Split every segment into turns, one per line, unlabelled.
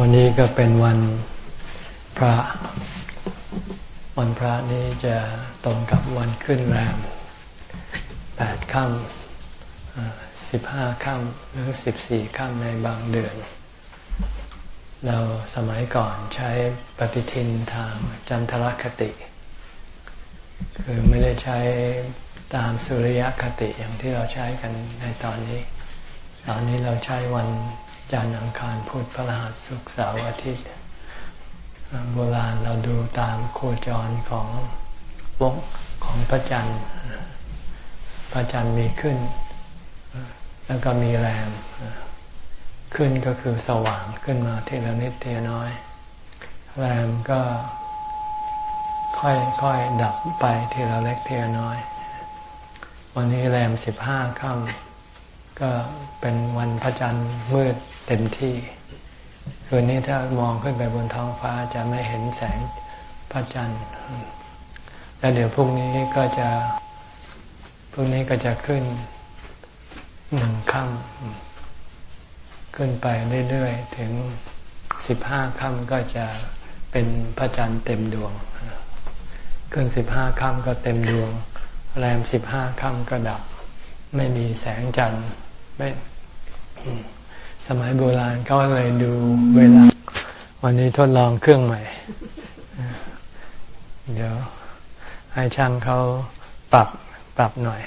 วันนี้ก็เป็นวันพระ วันพระนี้จะตรงกับวันขึ้นแรมแปดค่ำสิบห้าค่ำหรือสิบสี่ค่ำในบางเดือน เราสมัยก่อนใช้ปฏิทินทางจันทรคติ คือไม่ได้ใช้ตามสุริยคติอย่างที่เราใช้กันในตอนนี้ ตอนนี้เราใช้วัน จันทร์อังคารพุธพฤหัสศุกร์เสาร์อาทิตย์ โบราณเราดูตามโคจรของวงของพระจันทร์ พระจันทร์มีขึ้น แล้วก็มีแรมขึ้นก็คือสว่างขึ้นมาทีละนิดทีละน้อย แรมก็ค่อยๆดับไปทีละเล็กทีละน้อย วันนี้แรมสิบห้าค่ำ ก็เป็นวันพระจันทร์มืดเต็มที่ คืนนี้ถ้ามองขึ้นไปบนท้องฟ้าจะไม่เห็นแสงพระจันทร์แล้วเดี๋ยวพรุ่งนี้ก็จะพรุ่งนี้ก็จะขึ้นหนึ่งค่ำขึ้นไปเรื่อยๆ ถึงสิบห้าค่ำก็จะเป็นพระจันทร์เต็มดวง ขึ้นสิบห้าค่ำก็เต็มดวง แรมสิบห้าค่ำก็ดับ ไม่มีแสงจันทร์ ไม่สมัยโบราณเขาเลยดูเวลา วันนี้ทดลองเครื่องใหม่ เดี๋ยวให้ช่างเขาปรับปรับหน่อย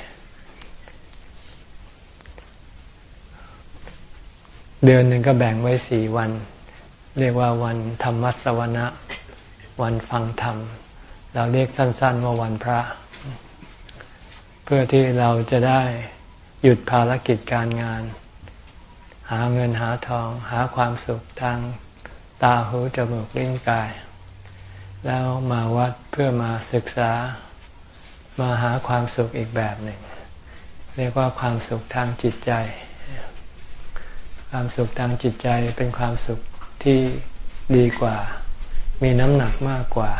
เดือนหนึ่งก็แบ่งไว้สี่วัน เรียกว่าวันธรรมสวนะ วันฟังธรรม เราเรียกสั้น ๆ ว่าวันพระ เพื่อที่เราจะได้ หยุดภารกิจการงาน หาเงินหาทอง หาความสุขทางตาหูจมูกลิ้นกาย แล้วมาวัดเพื่อมาศึกษามาหาความสุขอีกแบบหนึ่ง เรียกว่าความสุขทางจิตใจ ความสุขทางจิตใจเป็นความสุขที่ดีกว่า มีน้ำหนักมากกว่า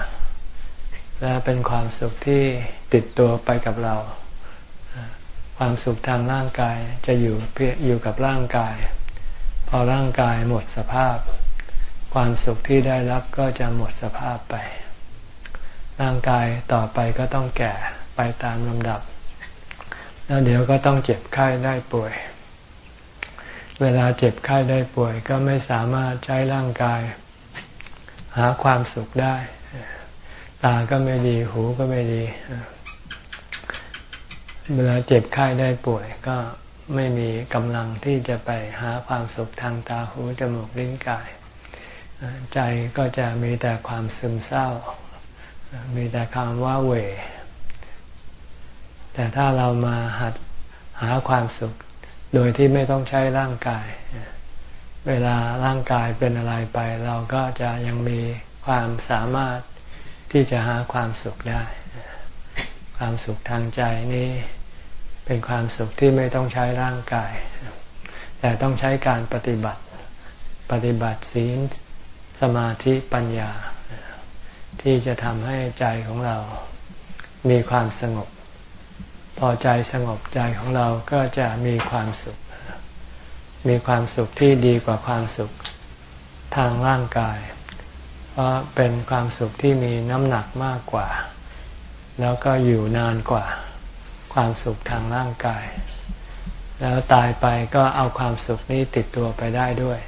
และเป็นความสุขที่ติดตัวไปกับเรา ความสุขทางร่างกายจะอยู่เพียอยู่กับร่างกาย พอร่างกายหมดสภาพ ความสุขที่ได้รับก็จะหมดสภาพไป ร่างกายต่อไปก็ต้องแก่ไปตามลำดับ แล้วเดี๋ยวก็ต้องเจ็บไข้ได้ป่วย เวลาเจ็บไข้ได้ป่วยก็ไม่สามารถใช้ร่างกาย หาความสุขได้ ตาก็ไม่ดีหูก็ไม่ดี เวลาเจ็บไข้ได้ป่วยก็ไม่มีกำลังที่จะไปหาความสุขทางตาหูจมูกลิ้นกาย ใจก็จะมีแต่ความซึมเศร้า มีแต่ความว้าเหวแต่ถ้าเรามาหัดหาความสุข โดยที่ไม่ต้องใช้ร่างกาย เวลาร่างกายเป็นอะไรไป เราก็จะยังมีความสามารถที่จะหาความสุขได้ ความสุขทางใจนี้เป็นความสุขที่ไม่ต้องใช้ร่างกาย แต่ต้องใช้การปฏิบัติ ปฏิบัติศีลสมาธิปัญญา ที่จะทำให้ใจของเรามีความสงบ พอใจสงบใจของเราก็จะมีความสุข มีความสุขที่ดีกว่าความสุขทางร่างกาย เพราะเป็นความสุขที่มีน้ำหนักมากกว่า แล้วก็อยู่นานกว่าความสุขทางร่างกาย แล้วตายไปก็เอาความสุขนี้ติดตัวไปได้ด้วย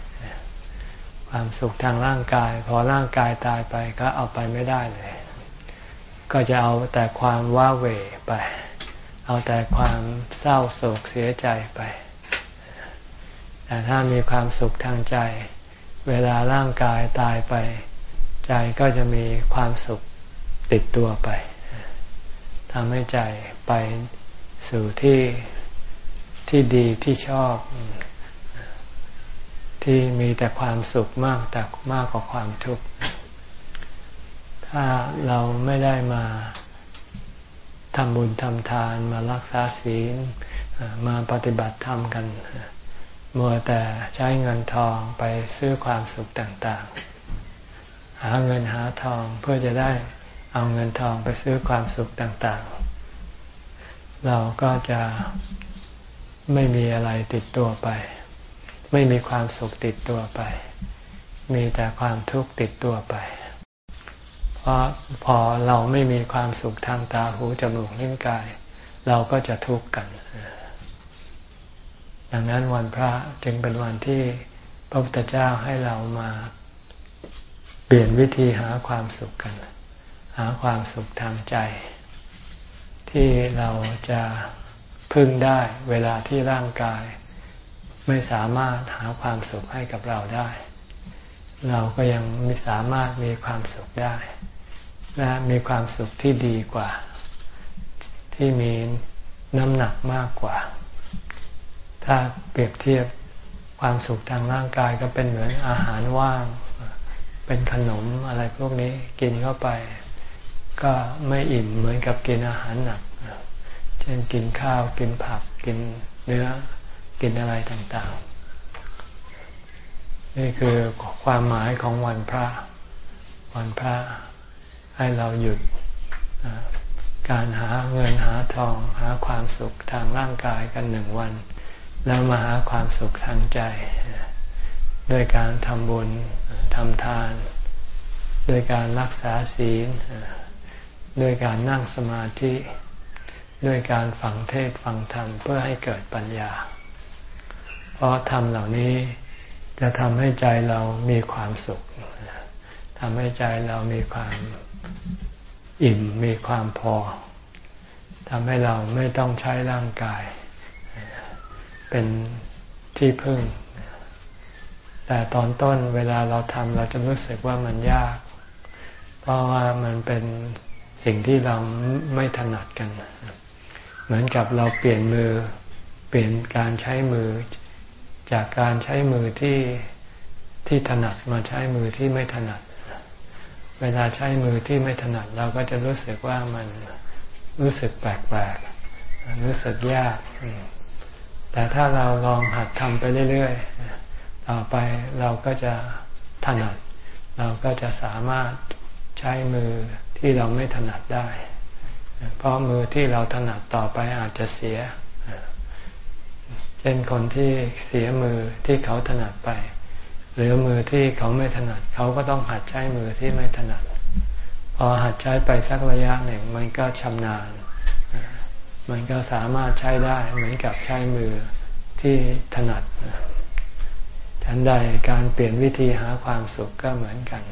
ความสุขทางร่างกาย พอร่างกายตายไปก็เอาไปไม่ได้เลย ก็จะเอาแต่ความว้าเหวไป เอาแต่ความเศร้าโศกเสียใจไป แต่ถ้ามีความสุขทางใจ เวลาร่างกายตายไป ใจก็จะมีความสุขติดตัวไปำให้ใจไปสู่ที่ที่ดีที่ชอบ ที่มีแต่ความสุขมากแต่มากกว่าความทุกข์ถ้าเราไม่ได้มาทำบุญทำทานมารักษาศีลมาปฏิบัติธรรมกันมัวแต่ใช้เงินทองไปซื้อความสุขต่าง ๆ หาเงินหาทองเพื่อจะได้ เอาเงินทองไปซื้อความสุขต่างๆ เราก็จะไม่มีอะไรติดตัวไป ไม่มีความสุขติดตัวไป มีแต่ความทุกข์ติดตัวไป เพราะพอเราไม่มีความสุขทางตาหูจมูกลิ้นกาย เราก็จะทุกข์กัน ดังนั้นวันพระจึงเป็นวันที่พระพุทธเจ้าให้เรามา เปลี่ยนวิธีหาความสุขกัน หาความสุขทางใจ ที่เราจะพึ่งได้เวลาที่ร่างกาย ไม่สามารถหาความสุขให้กับเราได้ เราก็ยังไม่สามารถมีความสุขได้ และมีความสุขที่ดีกว่า ที่มีน้ำหนักมากกว่า ถ้าเปรียบเทียบความสุขทางร่างกายก็เป็นเหมือนอาหารว่าง เป็นขนมอะไรพวกนี้กินเข้าไป ก็ไม่อิ่มเหมือนกับกินอาหารหนัก เช่นกินข้าวกินผักกินเนื้อกินอะไรต่างๆ นี่คือความหมายของวันพระ วันพระให้เราหยุดการหาเงินหาทองหาความสุขทางร่างกายกันหนึ่งวัน แล้วมาหาความสุขทางใจด้วยการทำบุญทำทาน ด้วยการรักษาศีล ด้วยการนั่งสมาธิ ด้วยการฟังเทศฟังธรรมเพื่อให้เกิดปัญญา เพราะธรรมเหล่านี้จะทำให้ใจเรามีความสุขทำให้ใจเรามีความอิ่มมีความพอทำให้เราไม่ต้องใช้ร่างกาย เป็นที่พึ่ง แต่ตอนต้นเวลาเราทำเราจะรู้สึกว่ามันยาก เพราะว่ามันเป็น สิ่งที่เราไม่ถนัดกัน เหมือนกับเราเปลี่ยนมือ เปลี่ยนการใช้มือ จากการใช้มือที่ที่ถนัดมาใช้มือที่ไม่ถนัด เวลาใช้มือที่ไม่ถนัด เราก็จะรู้สึกว่ามันรู้สึกแปลกๆ รู้สึกยาก แต่ถ้าเราลองหัดทำไปเรื่อยๆ ต่อไปเราก็จะถนัด เราก็จะสามารถใช้มือ ที่เราไม่ถนัดได้ เพราะมือที่เราถนัดต่อไปอาจจะเสีย เช่นคนที่เสียมือที่เขาถนัดไป หรือมือที่เขาไม่ถนัด เขาก็ต้องหัดใช้มือที่ไม่ถนัด พอหัดใช้ไปสักระยะหนึ่ง มันก็ชำนาญ มันก็สามารถใช้ได้เหมือนกับใช้มือที่ถนัดฉันใดการเปลี่ยนวิธีหาความสุขก็เหมือนกัน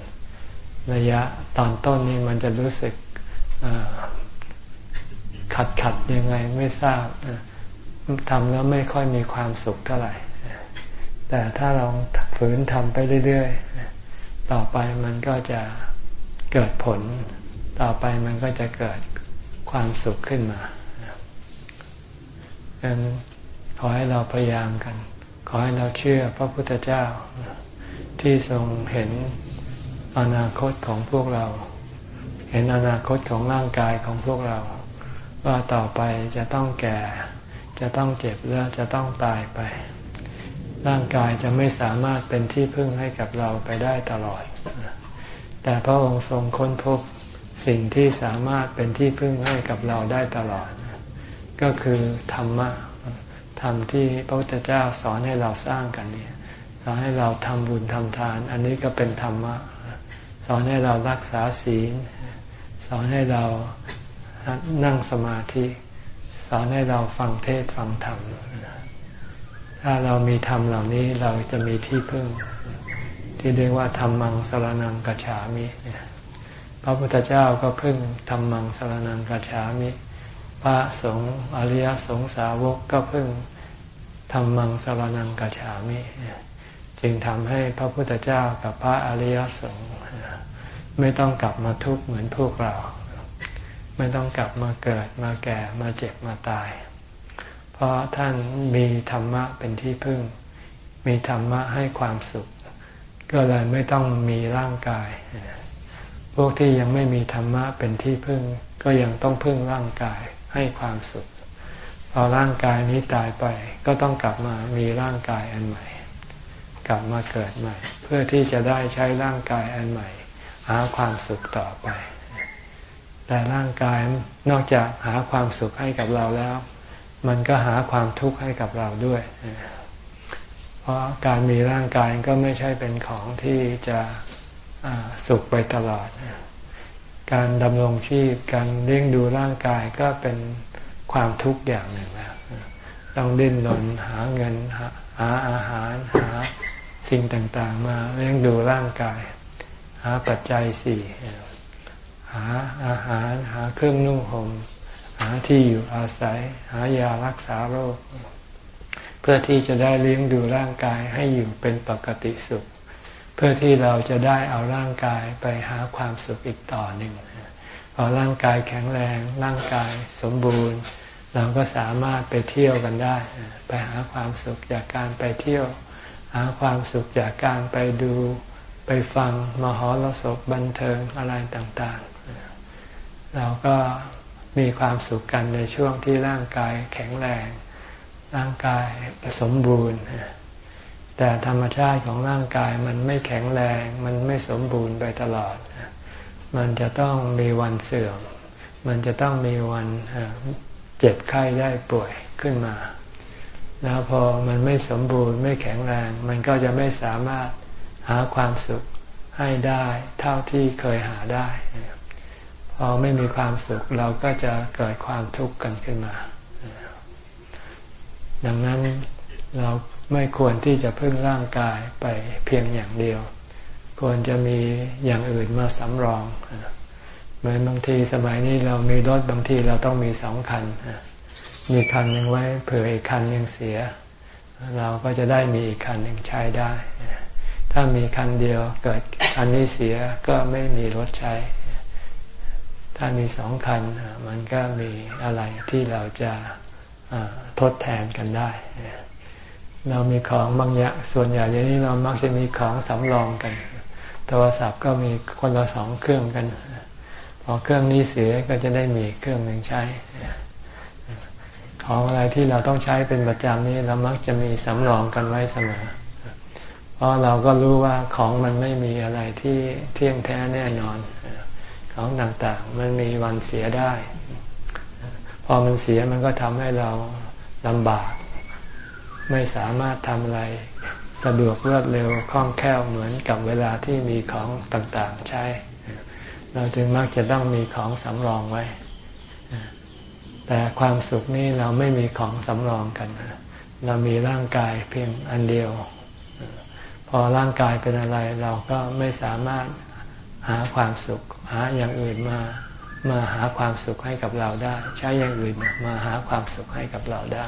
ระยะตอนต้นนี่มันจะรู้สึกขัดขัดยังไงไม่ทราบทำแล้วไม่ค่อยมีความสุขเท่าไหร่ แต่ถ้าลองฝืนทำไปเรื่อยๆ ต่อไปมันก็จะเกิดผล ต่อไปมันก็จะเกิดความสุขขึ้นมาดังนั้นขอให้เราพยายามกัน ขอให้เราเชื่อพระพุทธเจ้าที่ทรงเห็น อนาคตของพวกเรา เห็นอนาคตของร่างกายของพวกเรา ว่าต่อไปจะต้องแก่ จะต้องเจ็บและจะต้องตายไป ร่างกายจะไม่สามารถเป็นที่พึ่งให้กับเราไปได้ตลอด แต่พระองค์ทรงค้นพบสิ่งที่สามารถเป็นที่พึ่งให้กับเราได้ตลอด ก็คือธรรมะธรรมที่พระพุทธเจ้าสอนให้เราสร้างกันเนี่ยสอนให้เราทำบุญทำทาน อันนี้ก็เป็นธรรมะ สอนให้เรารักษาศีล สอนให้เรานั่งสมาธิ สอนให้เราฟังเทศฟังธรรม ถ้าเรามีธรรมเหล่านี้เราจะมีที่พึ่ง ที่เรียกว่าธรรมังสรนังกัจฉามิ พระพุทธเจ้าก็พึ่งธรรมังสรนังกัจฉามิ พระสงฆ์อริยสงสาวกก็พึ่งธรรมังสารนังกัจฉามิ จึงทำให้พระพุทธเจ้ากับพระอริยสงฆ์ ไม่ต้องกลับมาทุกข์เหมือนพวกเรา ไม่ต้องกลับมาเกิดมาแก่มาเจ็บมาตาย เพราะท่านมีธรรมะเป็นที่พึ่ง มีธรรมะให้ความสุข ก็เลยไม่ต้องมีร่างกาย พวกที่ยังไม่มีธรรมะเป็นที่พึ่ง ก็ยังต้องพึ่งร่างกายให้ความสุข พอร่างกายนี้ตายไป ก็ต้องกลับมามีร่างกายอันใหม่ กลับมาเกิดใหม่ เพื่อที่จะได้ใช้ร่างกายอันใหม่ หาความสุขต่อไป แต่ร่างกายนอกจากหาความสุขให้กับเราแล้ว มันก็หาความทุกข์ให้กับเราด้วย เพราะการมีร่างกายก็ไม่ใช่เป็นของที่จะสุขไปตลอด การดำรงชีพ การเลี้ยงดูร่างกายก็เป็นความทุกข์อย่างหนึ่งแล้วต้องดิ้นรนหาเงินหาอาหารหาสิ่งต่างๆ มาเลี้ยงดูร่างกาย หาปัจจัยสี่หาอาหารหาเครื่องนุ่งห่มหาที่อยู่อาศัย หายารักษาโรค เพื่อที่จะได้เลี้ยงดูร่างกายให้อยู่เป็นปกติสุข เพื่อที่เราจะได้เอาร่างกายไปหาความสุขอีกต่อหนึ่งพอร่างกายแข็งแรงร่างกายสมบูรณ์ เราก็สามารถไปเที่ยวกันได้ ไปหาความสุขจากการไปเที่ยว หาความสุขจากการไปดู ไปฟังมหรสพบันเทิงอะไรต่างๆ เราก็มีความสุขกันในช่วงที่ร่างกายแข็งแรง ร่างกายสมบูรณ์ แต่ธรรมชาติของร่างกายมันไม่แข็งแรง มันไม่สมบูรณ์ไปตลอด มันจะต้องมีวันเสื่อม มันจะต้องมีวันเจ็บไข้ได้ป่วยขึ้นมา แล้วพอมันไม่สมบูรณ์ไม่แข็งแรง มันก็จะไม่สามารถ หาความสุขให้ได้เท่าที่เคยหาได้ พอไม่มีความสุขเราก็จะเกิดความทุกข์กันขึ้นมา ดังนั้นเราไม่ควรที่จะพึ่งร่างกายไปเพียงอย่างเดียว ควรจะมีอย่างอื่นมาสำรองเหมือนบางทีสมัยนี้เรามีรถบางทีเราต้องมีสองคัน มีคันหนึ่งไว้เผื่ออีกคันยังเสีย เราก็จะได้มีอีกคันหนึ่งใช้ได้ ถ้ามีคันเดียวเกิดคันนี้เสียก็ไม่มีรถใช้ ถ้ามีสองคันมันก็มีอะไรที่เราจะทดแทนกันได้ เรามีของบางอย่างส่วนใหญ่เดี๋ยวนี้เรามักจะมีของสำรองกัน โทรศัพท์ก็มีคนละสองเครื่องกัน พอเครื่องนี้เสียก็จะได้มีเครื่องหนึ่งใช้ ของอะไรที่เราต้องใช้เป็นประจำนี้เรามักจะมีสำรองกันไว้เสมอ เพราะเราก็รู้ว่าของมันไม่มีอะไรที่เที่ยงแท้แน่นอน ของต่างๆมันมีวันเสียได้ พอมันเสียมันก็ทำให้เราลำบาก ไม่สามารถทำอะไร สะดวกรวดเร็วคล่องแคล่วเหมือนกับเวลาที่มีของต่างๆใช้ เราจึงมักจะต้องมีของสำรองไว้ แต่ความสุขนี่เราไม่มีของสำรองกัน เรามีร่างกายเพียงอันเดียว อร่างกายเป็นอะไรเราก็ไม่สามารถหาความสุข หาอย่างอื่นมามาหาความสุขให้กับเราได้ ใช้อย่างอื่นมาหาความสุขให้กับเราได้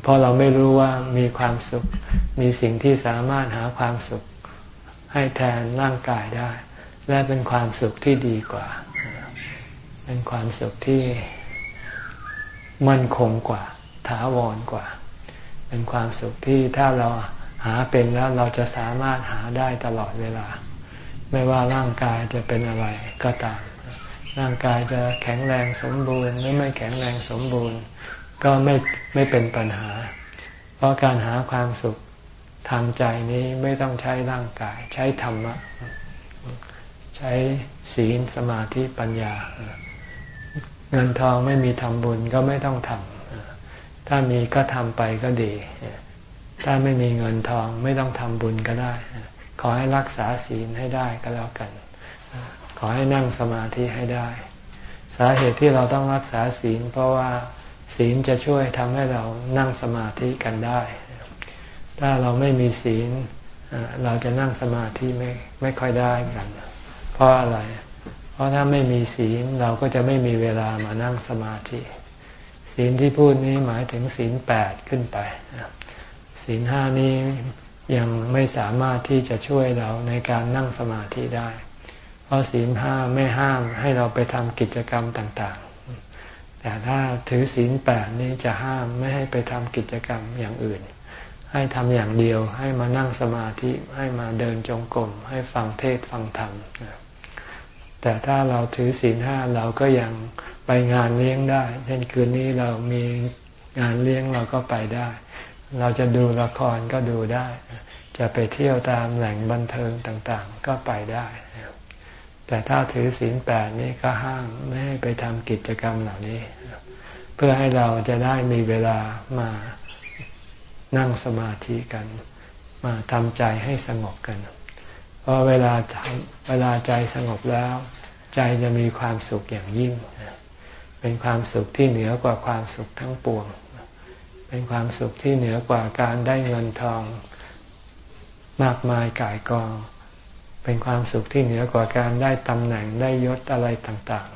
เพราะเราไม่รู้ว่ามีความสุข มีสิ่งที่สามารถหาความสุขให้แทนร่างกายได้ และเป็นความสุขที่ดีกว่า เป็นความสุขที่มั่นคงกว่า ถาวรกว่า เป็นความสุขที่ถ้าเรา หาเป็นแล้วเราจะสามารถหาได้ตลอดเวลา ไม่ว่าร่างกายจะเป็นอะไรก็ตาม ร่างกายจะแข็งแรงสมบูรณ์หรือไม่แข็งแรงสมบูรณ์ ก็ไม่ไม่เป็นปัญหา เพราะการหาความสุขทางใจนี้ไม่ต้องใช้ร่างกาย ใช้ธรรมะ ใช้ศีลสมาธิปัญญา เงินทองไม่มีทำบุญก็ไม่ต้องทำถ้ามีก็ทำไปก็ดี ถ้าไม่มีเงินทองไม่ต้องทำบุญก็ได้ ขอให้รักษาศีลให้ได้ก็แล้วกัน ขอให้นั่งสมาธิให้ได้ สาเหตุที่เราต้องรักษาศีล เพราะว่าศีลจะช่วยทำให้เรานั่งสมาธิกันได้ ถ้าเราไม่มีศีลเราจะนั่งสมาธิไม่ไม่ค่อยได้กัน เพราะอะไร เพราะถ้าไม่มีศีลเราก็จะไม่มีเวลามานั่งสมาธิ ศีลที่พูดนี้หมายถึงศีลแปดขึ้นไป ศีลห้านี้ยังไม่สามารถที่จะช่วยเราในการนั่งสมาธิได้ เพราะศีลห้าไม่ห้ามให้เราไปทำกิจกรรมต่างๆ แต่ถ้าถือศีลแปดนี้จะห้ามไม่ให้ไปทำกิจกรรมอย่างอื่น ให้ทำอย่างเดียวให้มานั่งสมาธิให้มาเดินจงกรมให้ฟังเทศฟังธรรมแต่ถ้าเราถือศีลห้าเราก็ยังไปงานเลี้ยงได้ เช่นคืนนี้เรามีงานเลี้ยงเราก็ไปได้ เราจะดูละครก็ดูได้ จะไปเที่ยวตามแหล่งบันเทิงต่างๆ ก็ไปได้ แต่ถ้าถือศีลแปดนี่ก็ห้ามไม่ให้ไปทำกิจกรรมเหล่านี้ เพื่อให้เราจะได้มีเวลามานั่งสมาธิกัน มาทำใจให้สงบกัน เพราะเวลาเวลาใจสงบแล้ว ใจจะมีความสุขอย่างยิ่ง เป็นความสุขที่เหนือกว่าความสุขทั้งปวง เป็นความสุขที่เหนือกว่าการได้เงินทองมากมายกายกอง เป็นความสุขที่เหนือกว่าการได้ตำแหน่งได้ยศอะไรต่าง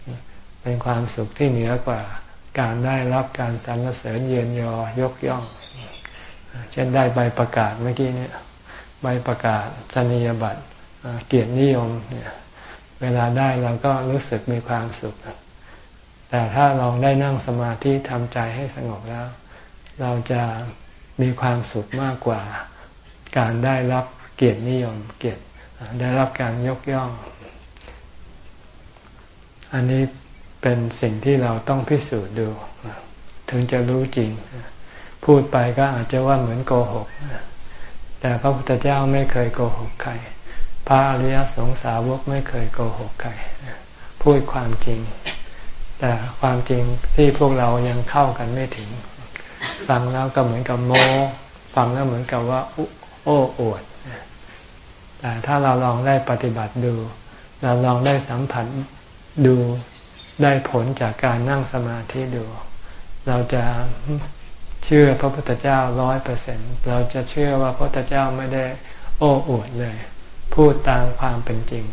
ๆ เป็นความสุขที่เหนือกว่าการได้รับการสรรเสริญเยียนยอยกย่อง เช่นได้ใบประกาศเมื่อกี้เนี่ยใบประกาศสนียบัตรเกียรตินิยมเนี่ยเวลาได้เราก็รู้สึกมีความสุข แต่ถ้าลองได้นั่งสมาธิทำใจให้สงบแล้ว เราจะมีความสุขมากกว่าการได้รับเกียรตินิยมเกียรติได้รับการยกย่อง อันนี้เป็นสิ่งที่เราต้องพิสูจน์ดู ถึงจะรู้จริง พูดไปก็อาจจะว่าเหมือนโกหก แต่พระพุทธเจ้าไม่เคยโกหกใคร พระอริยสงสาวกไม่เคยโกหกใคร พูดความจริง แต่ความจริงที่พวกเรายังเข้ากันไม่ถึง ฟังแล้วก็เหมือนกับโมฟังแล้วเหมือนกับว่าโอ้อวด แต่ถ้าเราลองได้ปฏิบัติดู เราลองได้สัมผัสดูได้ผลจากการนั่งสมาธิดู เราจะเชื่อพระพุทธเจ้าร้อยเปอร์เซ็นเราจะเชื่อว่าพระพุทธเจ้าไม่ได้โอ้อวดเลย พูดตามความเป็นจริง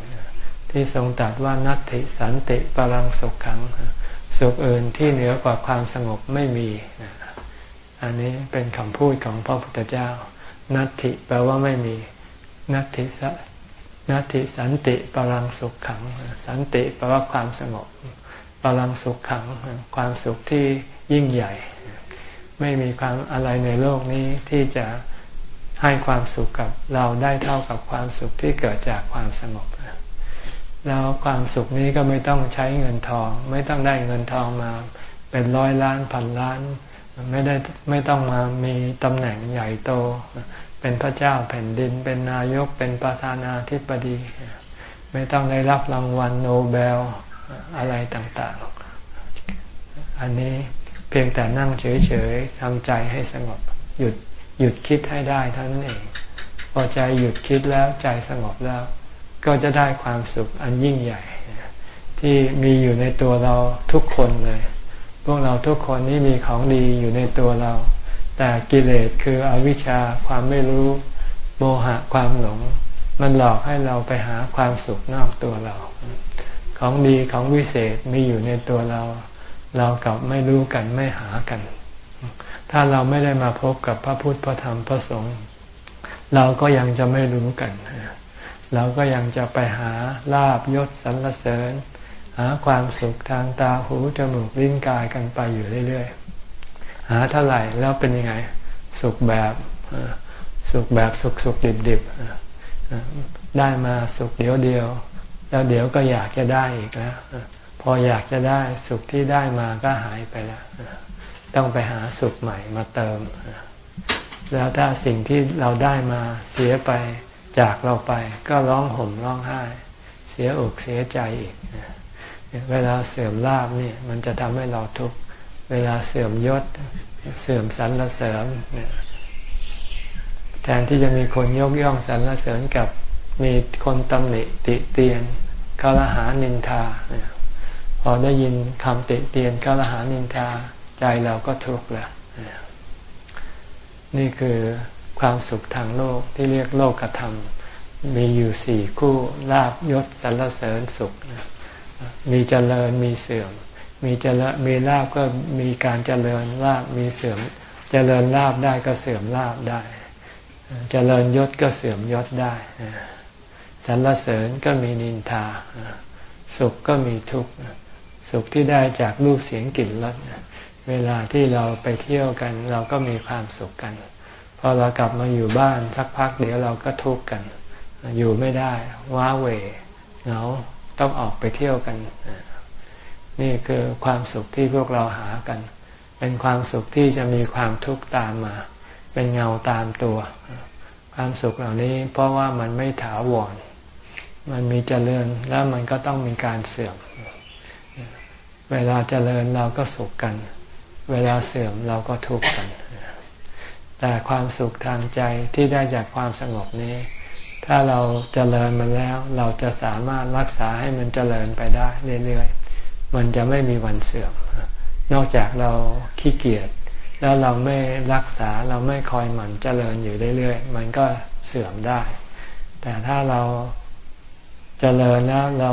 ที่ทรงตรัสว่านัตติสันติปรังสุขขัง สุขอื่นที่เหนือกว่าความสงบไม่มี อันนี้เป็นคำพูดของพระพุทธเจ้า นัตติแปลว่าไม่มี นัตติสนัตติสันติปรังสุขขัง สันติแปลว่าความสงบปรังสุขขัง ความสุขที่ยิ่งใหญ่ ไม่มีความอะไรในโลกนี้ที่จะให้ความสุขกับเราได้เท่ากับความสุขที่เกิดจากความสงบแล้วความสุขนี้ก็ไม่ต้องใช้เงินทอง ไม่ต้องได้เงินทองมา เป็นร้อยล้านพันล้าน ไม่ได้ไม่ต้องมามีตำแหน่งใหญ่โต เป็นพระเจ้าแผ่นดิน เป็นนายกเป็นประธานาธิบดี ไม่ต้องได้รับรางวัลโนเบลอะไรต่างๆ อันนี้เพียงแต่นั่งเฉยๆทำใจให้สงบ หยุดหยุดคิดให้ได้เท่านั้นเอง พอใจหยุดคิดแล้วใจสงบแล้ว ก็จะได้ความสุขอันยิ่งใหญ่ ที่มีอยู่ในตัวเราทุกคนเลย พวกเราทุกคนนี่มีของดีอยู่ในตัวเรา แต่กิเลสคืออวิชชาความไม่รู้โมหะความหลง มันหลอกให้เราไปหาความสุขนอกตัวเรา ของดีของวิเศษมีอยู่ในตัวเรา เรากลับไม่รู้กันไม่หากัน ถ้าเราไม่ได้มาพบกับพระพุทธพระธรรมพระสงฆ์เราก็ยังจะไม่รู้กัน เราก็ยังจะไปหาลาบยศสรรเสริญ หาความสุขทางตาหูจมูกลิ้นกายกันไปอยู่เรื่อยๆ หาเท่าไหร่แล้วเป็นยังไง สุขแบบสุขแบบสุขสุขดิบดิบได้มาสุขเดียวเดียว แล้วเดี๋ยวก็อยากจะได้อีกแล้วพออยากจะได้สุขที่ได้มาก็หายไปแล้วต้องไปหาสุขใหม่มาเติม แล้วถ้าสิ่งที่เราได้มาเสียไปจากเราไป ก็ร้องห่มร้องไห้ เสียอกเสียใจอีก เวลาเสื่อมลาบนี่ มันจะทำให้เราทุกข์เวลาเสื่อมยศ เสื่อมสรรเสริญเนี่ยแทนที่จะมีคนยกย่องสรรเสริญกับมีคนตำหนิติเตียนกาลหานินทาพอได้ยินคำติเตียนกาลหานินทาใจเราก็ทุกข์แล้วนี่คือความสุขทางโลกที่เรียกโลกธรรม มีอยู่สี่คู่ลาบยศสรรเสริญสุขนะ มีเจริญมีเสื่อม มีเจริญมีลาบก็มีการเจริญลาบมีเสื่อม เจริญลาบได้ก็เสื่อมลาบได้ เจริญยศก็เสื่อมยศได้สรรเสริญก็มีนินทา สุขก็มีทุกข์สุขที่ได้จากรูปเสียงกลิ่นรสเวลาที่เราไปเที่ยวกัน เราก็มีความสุขกันพอเรากลับมาอยู่บ้านสักพักเดี๋ยวเราก็ทุกข์กัน อยู่ไม่ได้ ว้าเหวเหงา ต้องออกไปเที่ยวกัน นี่คือความสุขที่พวกเราหากัน เป็นความสุขที่จะมีความทุกข์ตามมา เป็นเงาตามตัว ความสุขเหล่านี้เพราะว่ามันไม่ถาวร มันมีเจริญแล้วมันก็ต้องมีการเสื่อม เวลาเจริญเราก็สุขกัน เวลาเสื่อมเราก็ทุกข์กัน แต่ความสุขทางใจที่ได้จากความสงบนี้ ถ้าเราจเจริญมันแล้ว เราจะสามารถรักษาให้มันเจริญไปได้เรื่อยๆ มันจะไม่มีวันเสื่อม นอกจากเราขี้เกียจแล้วเราไม่รักษาเราไม่คอยหมั่นเจริญอยู่เรื่อยๆ มันก็เสื่อมได้ แต่ถ้าเราเจริญแล้วเรา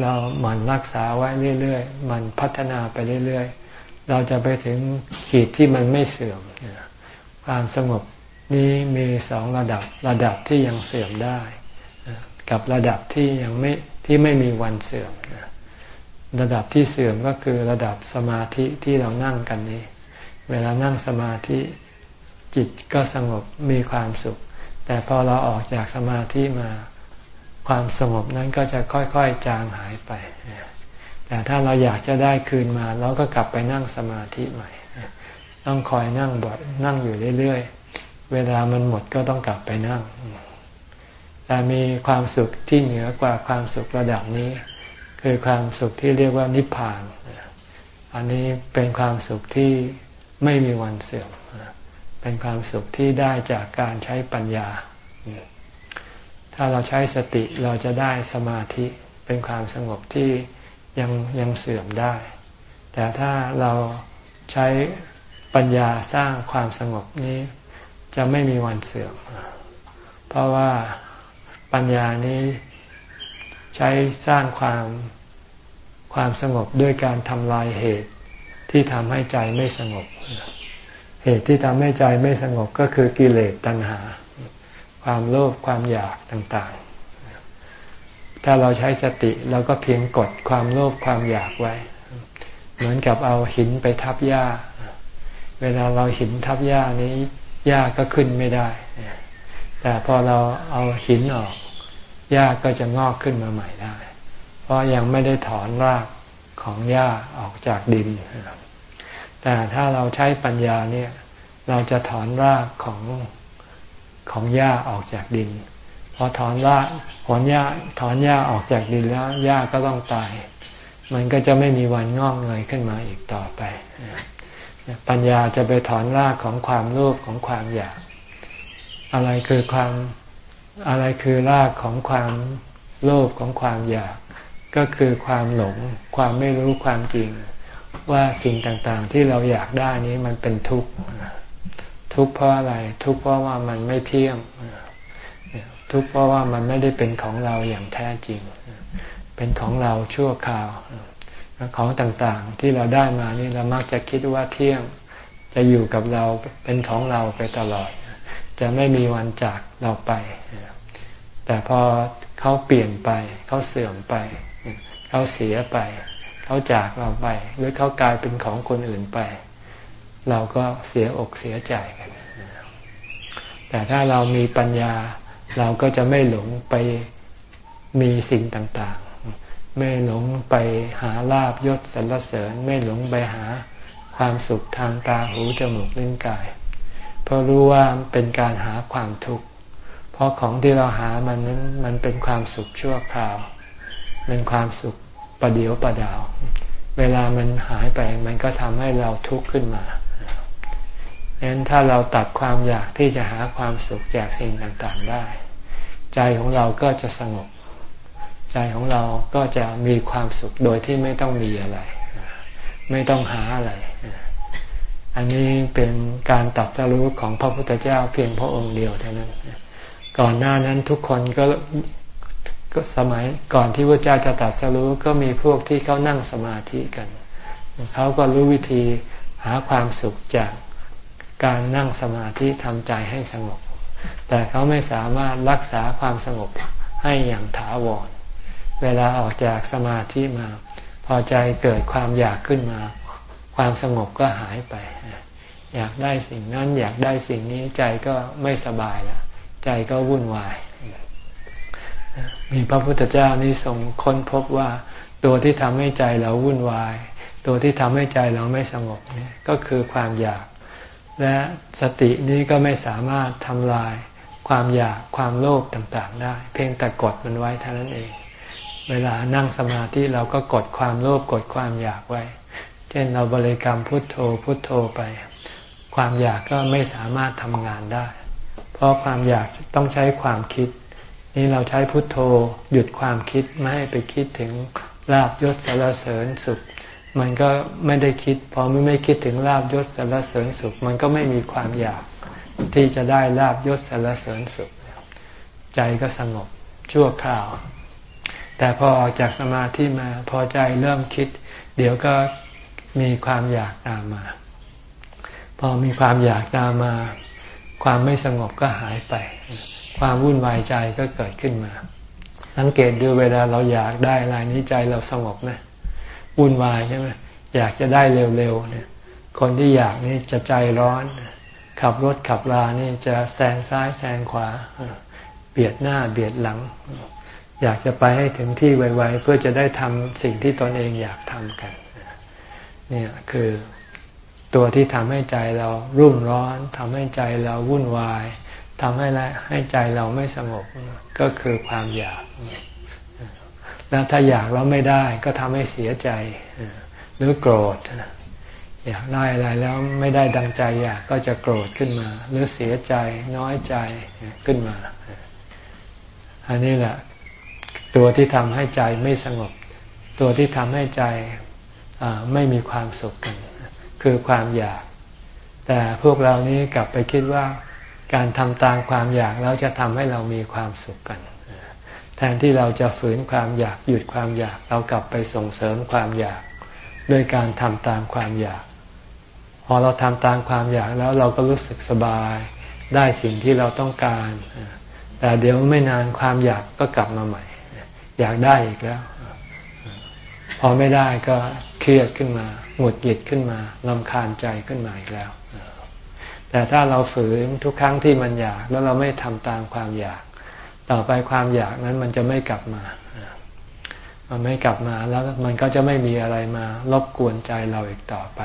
เราหมั่นรักษาไว้เรื่อยๆ มันพัฒนาไปเรื่อยๆ เราจะไปถึงขีดที่มันไม่เสื่อม ความสงบ นี้มีสองระดับระดับที่ยังเสื่อมได้ กับระดับที่ยังไม่ที่ไม่มีวันเสื่อมระดับที่เสื่อมก็คือระดับสมาธิที่เรานั่งกันนี้ เวลานั่งสมาธิจิตก็สงบมีความสุข แต่พอเราออกจากสมาธิมาความสงบนั้นก็จะค่อยๆจางหายไป แต่ถ้าเราอยากจะได้คืนมา เราก็กลับไปนั่งสมาธิใหม่ ต้องคอยนั่งบ่อยนั่งอยู่เรื่อยๆ เวลามันหมดก็ต้องกลับไปนั่ง แต่มีความสุขที่เหนือกว่าความสุขระดับนี้ คือความสุขที่เรียกว่านิพพาน อันนี้เป็นความสุขที่ไม่มีวันเสื่อม เป็นความสุขที่ได้จากการใช้ปัญญา ถ้าเราใช้สติเราจะได้สมาธิเป็นความสงบที่ยังยังเสื่อมได้ แต่ถ้าเราใช้ปัญญาสร้างความสงบนี้ จะไม่มีวันเสื่อม เพราะว่าปัญญานี้ใช้สร้างความความสงบด้วยการทำลายเหตุที่ทำให้ใจไม่สงบ เหตุที่ทำให้ใจไม่สงบก็คือกิเลสตัณหา ความโลภความอยากต่างๆ ถ้าเราใช้สติเราก็เพียงกดความโลภความอยากไว้ เหมือนกับเอาหินไปทับหญ้า เวลาเราหินทับหญ้านี้ หญ้าก็ขึ้นไม่ได้ แต่พอเราเอาหินออกหญ้าก็จะงอกขึ้นมาใหม่ได้ เพราะยังไม่ได้ถอนรากของหญ้าออกจากดิน แต่ถ้าเราใช้ปัญญาเนี่ย เราจะถอนรากของของหญ้าออกจากดิน พอถอนรากถอนหญ้าถอนหญ้าออกจากดินแล้วหญ้าก็ต้องตาย มันก็จะไม่มีวันงอกเงยขึ้นมาอีกต่อไป ปัญญาจะไปถอนรากของความโลภของความอยาก อะไรคือความอะไรคือรากของความโลภของความอยาก ก็คือความหลง ความไม่รู้ความจริง ว่าสิ่งต่างๆ ที่เราอยากได้นี้มันเป็นทุกข์ทุกข์เพราะอะไร ทุกข์เพราะว่ามันไม่เที่ยงทุกข์เพราะว่ามันไม่ได้เป็นของเราอย่างแท้จริง เป็นของเราชั่วคราว ของต่างๆ ที่เราได้มานี่เรามักจะคิดว่าเที่ยงจะอยู่กับเราเป็นของเราไปตลอด จะไม่มีวันจากเราไป แต่พอเขาเปลี่ยนไป เขาเสื่อมไป เขาเสียไป เขาจากเราไป หรือเขากลายเป็นของคนอื่นไป เราก็เสียอกเสียใจกัน แต่ถ้าเรามีปัญญา เราก็จะไม่หลงไปมีสิ่งต่างๆ ไม่หลงไปหาลาบยศสรรเสริญ ไม่หลงไปหาความสุขทางตาหูจมูกลิ้นกาย เพราะรู้ว่าเป็นการหาความทุกข์ เพราะของที่เราหามันนั้นมันเป็นความสุขชั่วคราว เป็นความสุขประเดียวประดาว เวลามันหายไปมันก็ทำให้เราทุกข์ขึ้นมาฉะนั้นถ้าเราตัดความอยากที่จะหาความสุขจากสิ่งต่างๆได้ ใจของเราก็จะสงบ ใจของเราก็จะมีความสุขโดยที่ไม่ต้องมีอะไร ไม่ต้องหาอะไร อันนี้เป็นการตัดสรู้ของพระพุทธเจ้าเพียงพระองค์เดียวเท่านั้น ก่อนหน้านั้นทุกคนก็ก็สมัยก่อนที่พระเจ้าจะตัดสรู้ก็มีพวกที่เขานั่งสมาธิกัน เขาก็รู้วิธีหาความสุขจากการนั่งสมาธิทำใจให้สงบ แต่เขาไม่สามารถรักษาความสงบให้อย่างถาวร เวลาออกจากสมาธิมา พอใจเกิดความอยากขึ้นมา ความสงบก็หายไป อยากได้สิ่งนั้นอยากได้สิ่งนี้ใจก็ไม่สบายละใจก็วุ่นวาย มีพระพุทธเจ้านี่ทรงค้นพบว่าตัวที่ทำให้ใจเราวุ่นวาย ตัวที่ทำให้ใจเราไม่สงบนี่ก็คือความอยาก และสตินี้ก็ไม่สามารถทำลายความอยากความโลภต่างๆ ได้ เพียงแต่กดมันไว้เท่านั้นเอง เวลานั่งสมาธิเราก็กดความโลภกดความอยากไว้ เช่นเราบริกรรมพุทโธพุทโธไป ความอยากก็ไม่สามารถทำงานได้ เพราะความอยากต้องใช้ความคิด นี่เราใช้พุทโธหยุดความคิดไม่ให้ไปคิดถึงลาบยศสารเสริญสุข มันก็ไม่ได้คิดพอไม่ไม่คิดถึงลาบยศสารเสริญสุข มันก็ไม่มีความอยาก ที่จะได้ลาบยศสารเสริญสุข ใจก็สงบชั่วคราว แต่พอออกจากสมาธิมาพอใจเริ่มคิด เดี๋ยวก็มีความอยากตามมา พอมีความอยากตามมา ความไม่สงบก็หายไป ความวุ่นวายใจก็เกิดขึ้นมา สังเกตดูเวลาเราอยากได้อะไรนี้ใจเราสงบไหมวุ่นวายใช่ไหมอยากจะได้เร็วๆเนี่ย คนที่อยากนี่จะใจร้อน ขับรถขับรานี่จะแซงซ้ายแซงขวา เบียดหน้าเบียดหลัง อยากจะไปให้ถึงที่ไวๆเพื่อจะได้ทำสิ่งที่ตนเองอยากทำกันเนี่ยคือตัวที่ทำให้ใจเรารุ่มร้อนทำให้ใจเราวุ่นวายทำให้ให้ใจเราไม่สงบก็คือความอยาก แล้วถ้าอยากแล้วไม่ได้ก็ทำให้เสียใจหรือโกรธอยากได้อะไรแล้วไม่ได้ดังใจอยากก็จะโกรธขึ้นมา หรือเสียใจน้อยใจขึ้นมา อันนี้แหละ ตัวที่ทำให้ใจไม่สงบ ตัวที่ทำให้ใจไม่มีความสุขกัน คือความอยาก แต่พวกเรานี้กลับไปคิดว่าการทำตามความอยากแล้วจะทำให้เรามีความสุขกัน แทนที่เราจะฝืนความอยากหยุดความอยาก เรากลับไปส่งเสริมความอยากด้วยการทำตามความอยาก พอเราทำตามความอยากแล้วเราก็รู้สึกสบาย ได้สิ่งที่เราต้องการ แต่เดี๋ยวไม่นานความอยากก็กลับมาใหม่ อยากได้อีกแล้ว พอไม่ได้ก็เครียดขึ้นมาหงุดหงิดขึ้นมาลำคาญใจขึ้นมาอีกแล้ว แต่ถ้าเราฝืนทุกครั้งที่มันอยากแล้วเราไม่ทำตามความอยาก ต่อไปความอยากนั้นมันจะไม่กลับมา มันไม่กลับมาแล้วมันก็จะไม่มีอะไรมารบกวนใจเราอีกต่อไป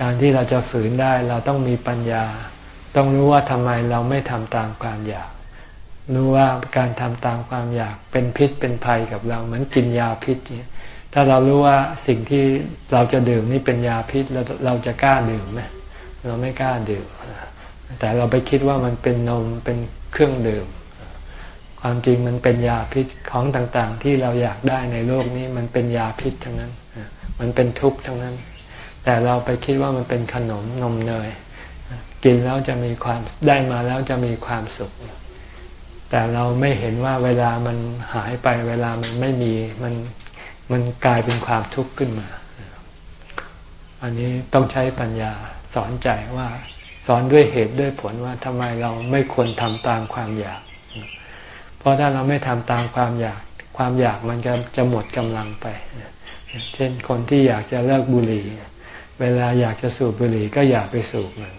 การที่เราจะฝืนได้เราต้องมีปัญญา ต้องรู้ว่าทำไมเราไม่ทำตามความอยาก รู้ว่าการทำตามความอยากเป็นพิษเป็นภัยกับเรา เหมือนกินยาพิษเนี่ยถ้าเรารู้ว่าสิ่งที่เราจะดื่มนี่เป็นยาพิษเราเราจะกล้าดื่มไหมเราไม่กล้าดื่มแต่เราไปคิดว่ามันเป็นนมเป็นเครื่องดื่ม ความจริงมันเป็นยาพิษของต่างๆ ที่เราอยากได้ในโลกนี้มันเป็นยาพิษทั้งนั้น มันเป็นทุกข์ทั้งนั้น แต่เราไปคิดว่ามันเป็นขนมนมเนย กินแล้วจะมีความได้มาแล้วจะมีความสุข แต่เราไม่เห็นว่าเวลามันหายไปเวลามันไม่มีมันมันกลายเป็นความทุกข์ขึ้นมา อันนี้ต้องใช้ปัญญาสอนใจว่า สอนด้วยเหตุด้วยผลว่าทำไมเราไม่ควรทำตามความอยาก เพราะถ้าเราไม่ทำตามความอยาก ความอยากมันจะจะหมดกำลังไป เช่นคนที่อยากจะเลิกบุหรี่ เวลาอยากจะสูบบุหรี่ก็อยากไปสูบมัน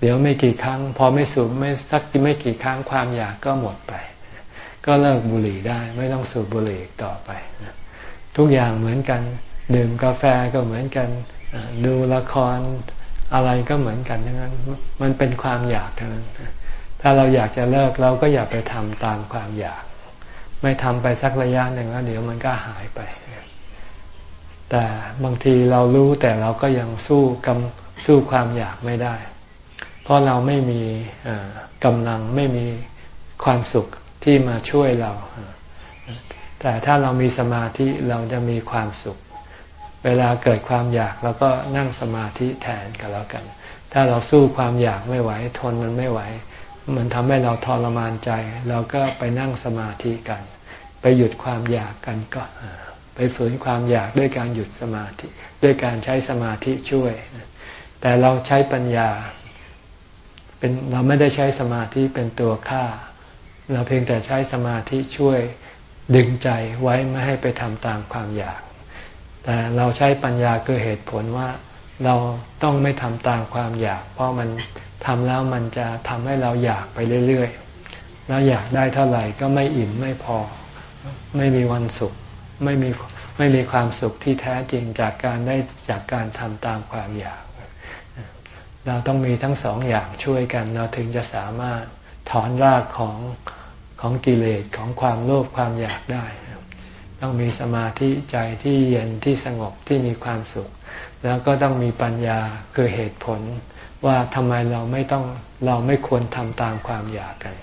เดี๋ยวไม่กี่ครั้ง พอไม่สูบไม่สักไม่กี่ครั้งความอยากก็หมดไป ก็เลิกบุหรี่ได้ไม่ต้องสูบบุหรี่ต่อไป ทุกอย่างเหมือนกันดื่มกาแฟก็เหมือนกันดูละครอะไรก็เหมือนกันทั้งนั้น มันเป็นความอยากทั้งนั้น ถ้าเราอยากจะเลิกเราก็อย่าไปทำตามความอยาก ไม่ทำไปสักระยะหนึ่งแล้วเดี๋ยวมันก็หายไป แต่บางทีเรารู้แต่เราก็ยังสู้กำสู้ความอยากไม่ได้ เพราะเราไม่มีกำลังไม่มีความสุขที่มาช่วยเรา แต่ถ้าเรามีสมาธิเราจะมีความสุข เวลาเกิดความอยากเราก็นั่งสมาธิแทนกันแล้วกัน ถ้าเราสู้ความอยากไม่ไหว ทนมันไม่ไหว มันทำให้เราทรมานใจ เราก็ไปนั่งสมาธิกัน ไปหยุดความอยากกันก็ไปฝืนความอยากด้วยการหยุดสมาธิ ด้วยการใช้สมาธิช่วย แต่เราใช้ปัญญา เป็นเราไม่ได้ใช้สมาธิเป็นตัวฆ่า เราเพียงแต่ใช้สมาธิช่วยดึงใจไว้ไม่ให้ไปทำตามความอยาก แต่เราใช้ปัญญาคือเหตุผลว่าเราต้องไม่ทำตามความอยาก เพราะมันทำแล้วมันจะทำให้เราอยากไปเรื่อยๆ แล้วอยากได้เท่าไหร่ก็ไม่อิ่มไม่พอ ไม่มีวันสุข ไม่มีไม่มีความสุขที่แท้จริงจากการได้จากการทำตามความอยาก เราต้องมีทั้งสองอย่างช่วยกัน เราถึงจะสามารถถอนรากของของกิเลสของความโลภความอยากได้ ต้องมีสมาธิใจที่เย็นที่สงบที่มีความสุข แล้วก็ต้องมีปัญญาคือเหตุผลว่าทำไมเราไม่ต้องเราไม่ควรทำตามความอยากกัน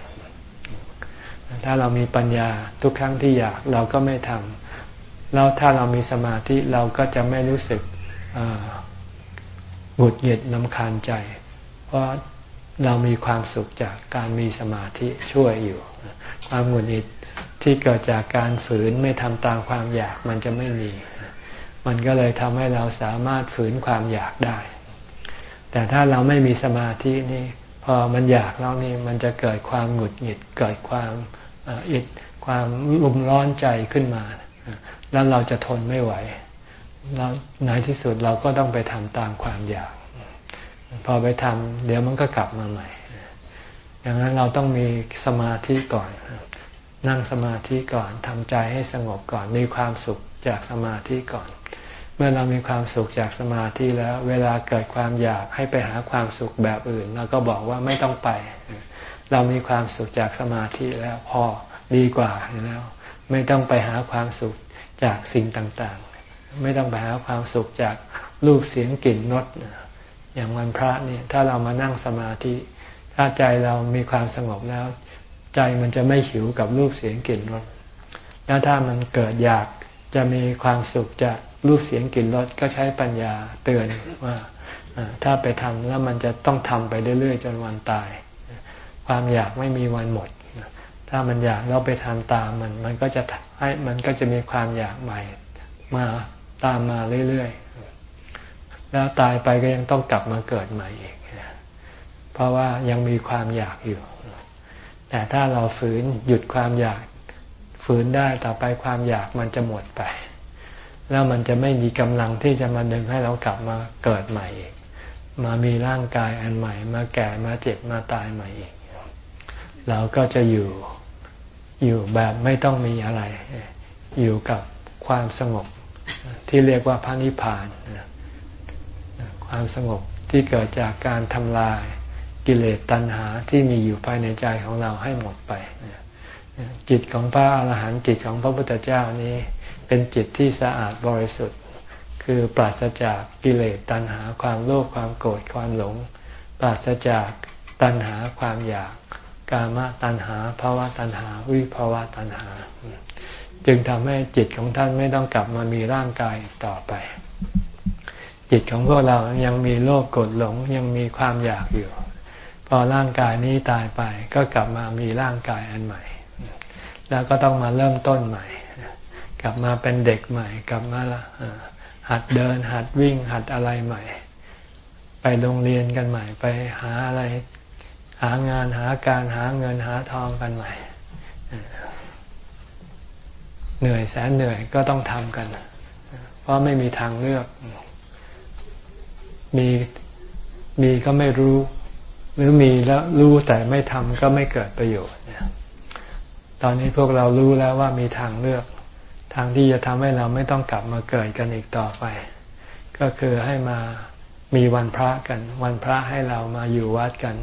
ถ้าเรามีปัญญาทุกครั้งที่อยากเราก็ไม่ทำแล้วถ้าเรามีสมาธิเราก็จะไม่รู้สึก หงุดหงิดลำคาญใจ เพราะเรามีความสุขจากการมีสมาธิช่วยอยู่ ความหงุดหงิดที่เกิดจากการฝืนไม่ทำตามความอยากมันจะไม่มี มันก็เลยทำให้เราสามารถฝืนความอยากได้ แต่ถ้าเราไม่มีสมาธินี่พอมันอยากแล้วนี่มันจะเกิดความหงุดหงิด เกิดความอิดความรุมร้อนใจขึ้นมา แล้วเราจะทนไม่ไหว แล้วในที่สุดเราก็ต้องไปทำตามความอยาก พอไปทำเดี๋ยวมันก็กลับมาใหม่ อย่างนั้นเราต้องมีสมาธิก่อน นั่งสมาธิก่อนทำใจให้สงบก่อน มีความสุขจากสมาธิก่อน เมื่อเรามีความสุขจากสมาธิแล้ว เวลาเกิดความอยากให้ไปหาความสุขแบบอื่นเราก็บอกว่าไม่ต้องไป เรามีความสุขจากสมาธิแล้วพอดีกว่าแล้ว ไม่ต้องไปหาความสุขจากสิ่งต่าง ไม่ต้องไปหาความสุขจากรูปเสียงกลิ่นรสอย่างวันพระเนี่ยถ้าเรามานั่งสมาธิ ถ้าใจเรามีความสงบแล้ว ใจมันจะไม่หิวกับรูปเสียงกลิ่นรสแล้วถ้ามันเกิดอยากจะมีความสุขจากรูปเสียงกลิ่นรสก็ใช้ปัญญาเตือนว่าถ้าไปทำแล้วมันจะต้องทำไปเรื่อย ๆ จนวันตาย ความอยากไม่มีวันหมด ถ้ามันอยากเราไปทำตามมัน มันก็จะให้มันก็จะมีความอยากใหม่มา ตามมาเรื่อยๆ แล้วตายไปก็ยังต้องกลับมาเกิดใหม่อีก เพราะว่ายังมีความอยากอยู่ แต่ถ้าเราฝืนหยุดความอยาก ฝืนได้ต่อไปความอยากมันจะหมดไป แล้วมันจะไม่มีกำลังที่จะมาดึงให้เรากลับมาเกิดใหม่อีก มามีร่างกายอันใหม่ มาแก่มาเจ็บมาตายใหม่อีก เราก็จะอยู่อยู่แบบไม่ต้องมีอะไร อยู่กับความสงบ ที่เรียกว่าพระนิพพานความสงบที่เกิดจากการทำลายกิเลสตัณหาที่มีอยู่ภายในใจของเราให้หมดไป จิตของพระอาหารหันต์จิตของพระพุทธเจ้านี้ เป็นจิตที่สะอาดบริสุทธิ์ คือปราศจากกิเลสตัณหาความโลภความโกรธความหลง ปราศจากตัณหาความอยาก กามตัณหาภาวะตัณหา วิภาวะตัณหา จึงทำให้จิตของท่านไม่ต้องกลับมามีร่างกายต่อไป จิตของพวกเรายังมีโลภกรธหลงยังมีความอยากอยู่ พอร่างกายนี้ตายไป ก็กลับมามีร่างกายอันใหม่ แล้วก็ต้องมาเริ่มต้นใหม่ กลับมาเป็นเด็กใหม่ กลับมาหัดเดิน หัดวิ่ง หัดอะไรใหม่ ไปโรงเรียนกันใหม่ ไปหาอะไร หางานหาการหาเงินหาทองกันใหม่ เหนื่อยแสนเหนื่อยก็ต้องทำกัน เพราะไม่มีทางเลือก มีมีก็ไม่รู้ หรือมีแล้วรู้แต่ไม่ทำก็ไม่เกิดประโยชน์ตอนนี้พวกเรารู้แล้วว่ามีทางเลือก ทางที่จะทำให้เราไม่ต้องกลับมาเกิดกันอีกต่อไป ก็คือให้มามีวันพระกัน วันพระให้เรามาอยู่วัดกัน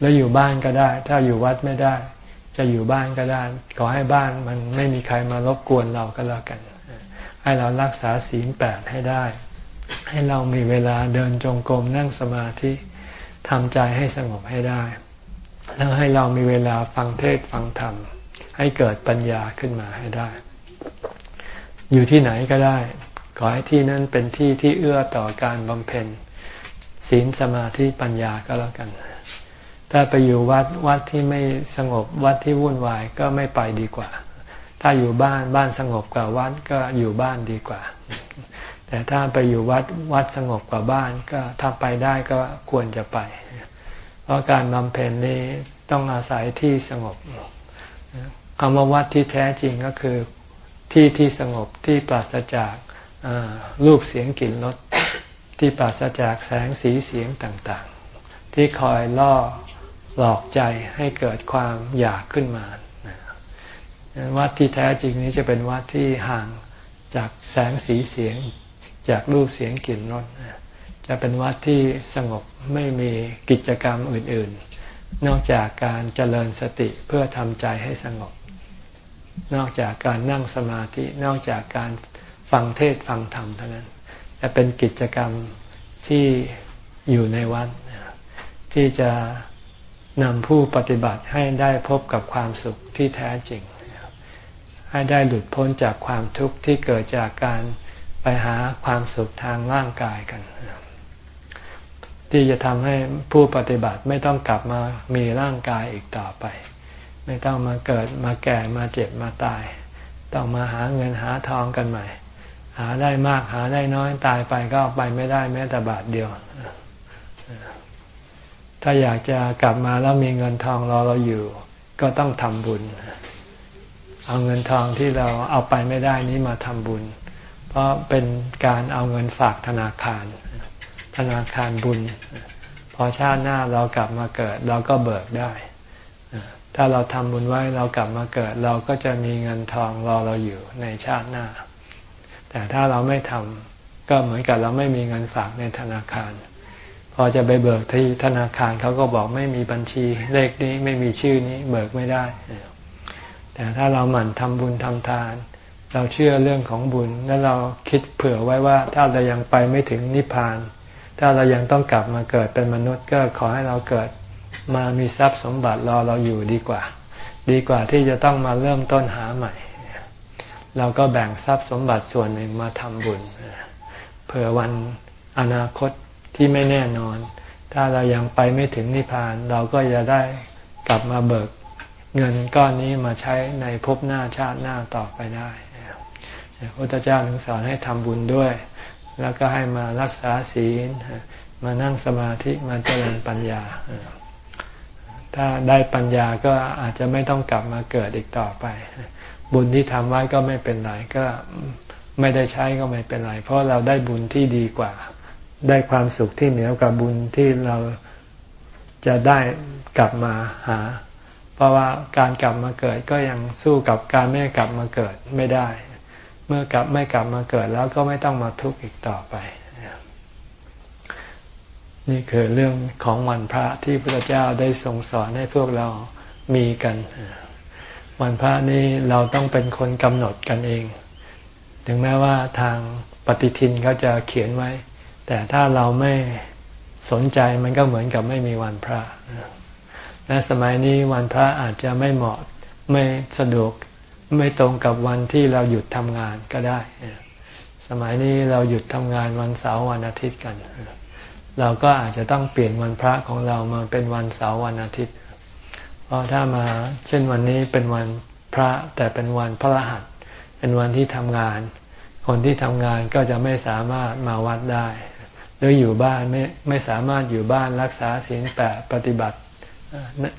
แล้วอยู่บ้านก็ได้ ถ้าอยู่วัดไม่ได้ จะอยู่บ้านก็ได้ ขอให้บ้านมันไม่มีใครมารบกวนเราก็แล้วกัน ให้เรารักษาศีลแปดให้ได้ ให้เรามีเวลาเดินจงกรมนั่งสมาธิทำใจให้สงบให้ได้ แล้วให้เรามีเวลาฟังเทศฟังธรรม ให้เกิดปัญญาขึ้นมาให้ได้ อยู่ที่ไหนก็ได้ ขอให้ที่นั้นเป็นที่ที่เอื้อต่อการบำเพ็ญศีลสมาธิปัญญาก็แล้วกัน ถ้าไปอยู่วัดวัดที่ไม่สงบวัดที่วุ่นวายก็ไม่ไปดีกว่า ถ้าอยู่บ้านบ้านสงบกว่าวัดก็อยู่บ้านดีกว่า แต่ถ้าไปอยู่วัดวัดสงบกว่าบ้านก็ถ้าไปได้ก็ควรจะไป เพราะการบำเพ็ญนี้ต้องอาศัยที่สงบคำว่าวัดที่แท้จริงก็คือที่ที่สงบที่ปราศจากรูปเสียงกลิ่นรสที่ปราศจากแสงสีเสียงต่างๆ ที่คอยล่อ หลอกใจให้เกิดความอยากขึ้นมา วัดที่แท้จริงนี้จะเป็นวัดที่ห่างจากแสงสีเสียง จากรูปเสียงกลิ่นรสจะเป็นวัดที่สงบไม่มีกิจกรรมอื่น ๆ นอกจากการเจริญสติเพื่อทำใจให้สงบ นอกจากการนั่งสมาธิ นอกจากการฟังเทศฟังธรรมเท่านั้นจะเป็นกิจกรรมที่อยู่ในวัดที่จะ นำผู้ปฏิบัติให้ได้พบกับความสุขที่แท้จริง ให้ได้หลุดพ้นจากความทุกข์ที่เกิดจากการไปหาความสุขทางร่างกายกัน ที่จะทำให้ผู้ปฏิบัติไม่ต้องกลับมามีร่างกายอีกต่อไป ไม่ต้องมาเกิดมาแก่มาเจ็บมาตาย ต้องมาหาเงินหาทองกันใหม่ หาได้มากหาได้น้อยตายไปก็ไปไม่ได้แม้แต่บาทเดียว ถ้าอยากจะกลับมาแล้วมีเงินทองรอเราอยู่ ก็ต้องทำบุญ เอาเงินทองที่เราเอาไปไม่ได้นี้มาทำบุญ เพราะเป็นการเอาเงินฝากธนาคาร ธนาคารบุญ พอชาติหน้าเรากลับมาเกิด เราก็เบิกได้ ถ้าเราทำบุญไว้เรากลับมาเกิด เราก็จะมีเงินทองรอเราอยู่ในชาติหน้า แต่ถ้าเราไม่ทำก็เหมือนกับเราไม่มีเงินฝากในธนาคาร อจะไปเบิกที่ธนาคารเขาก็บอกไม่มีบัญชีเลขนี้ไม่มีชื่อนี้เบิกไม่ได้ แต่ถ้าเราหมั่นทำบุญทำทาน เราเชื่อเรื่องของบุญแล้วเราคิดเผื่อไว้ว่า ถ้าเรายังไปไม่ถึงนิพพาน ถ้าเรายังต้องกลับมาเกิดเป็นมนุษย์ก็ขอให้เราเกิดมามีทรัพย์สมบัติรอเราอยู่ดีกว่า ดีกว่าที่จะต้องมาเริ่มต้นหาใหม่ เราก็แบ่งทรัพย์สมบัติส่วนหนึ่งมาทำบุญเผื่อวันอนาคต ที่ไม่แน่นอน ถ้าเรายังไปไม่ถึงนิพพาน เราก็จะได้กลับมาเบิกเงินก้อนนี้มาใช้ในภพหน้าชาติหน้าต่อไปได้พระพุทธเจ้าถึงสอนให้ทำบุญด้วย แล้วก็ให้มารักษาศีล มานั่งสมาธิมาเจริญปัญญา ถ้าได้ปัญญาก็อาจจะไม่ต้องกลับมาเกิดอีกต่อไป บุญที่ทำไว้ก็ไม่เป็นไรก็ไม่ได้ใช้ก็ไม่เป็นไร เพราะเราได้บุญที่ดีกว่า ได้ความสุขที่เหนือกว่าบุญที่เราจะได้กลับมาหา เพราะว่าการกลับมาเกิดก็ยังสู้กับการไม่กลับมาเกิดไม่ได้ เมื่อกลับไม่กลับมาเกิดแล้วก็ไม่ต้องมาทุกข์อีกต่อไป นี่คือเรื่องของวันพระที่พระเจ้าได้ทรงสอนให้พวกเรามีกัน วันพระนี้เราต้องเป็นคนกำหนดกันเอง ถึงแม้ว่าทางปฏิทินเขาจะเขียนไว้ แต่ถ้าเราไม่สนใจมันก็เหมือนกับไม่มีวันพระ และสมัยนี้วันพระอาจจะไม่เหมาะไม่สะดวกไม่ตรงกับวันที่เราหยุดทำงานก็ได้ สมัยนี้เราหยุดทำงานวันเสาร์วันอาทิตย์กัน เราก็อาจจะต้องเปลี่ยนวันพระของเรามาเป็นวันเสาร์วันอาทิตย์ เพราะถ้ามาเช่นวันนี้เป็นวันพระแต่เป็นวันพระรหัส เป็นวันที่ทำงาน คนที่ทำงานก็จะไม่สามารถมาวัดได้ หรืออยู่บ้านไม่ไม่สามารถอยู่บ้านรักษาศีลแปดปฏิบัติ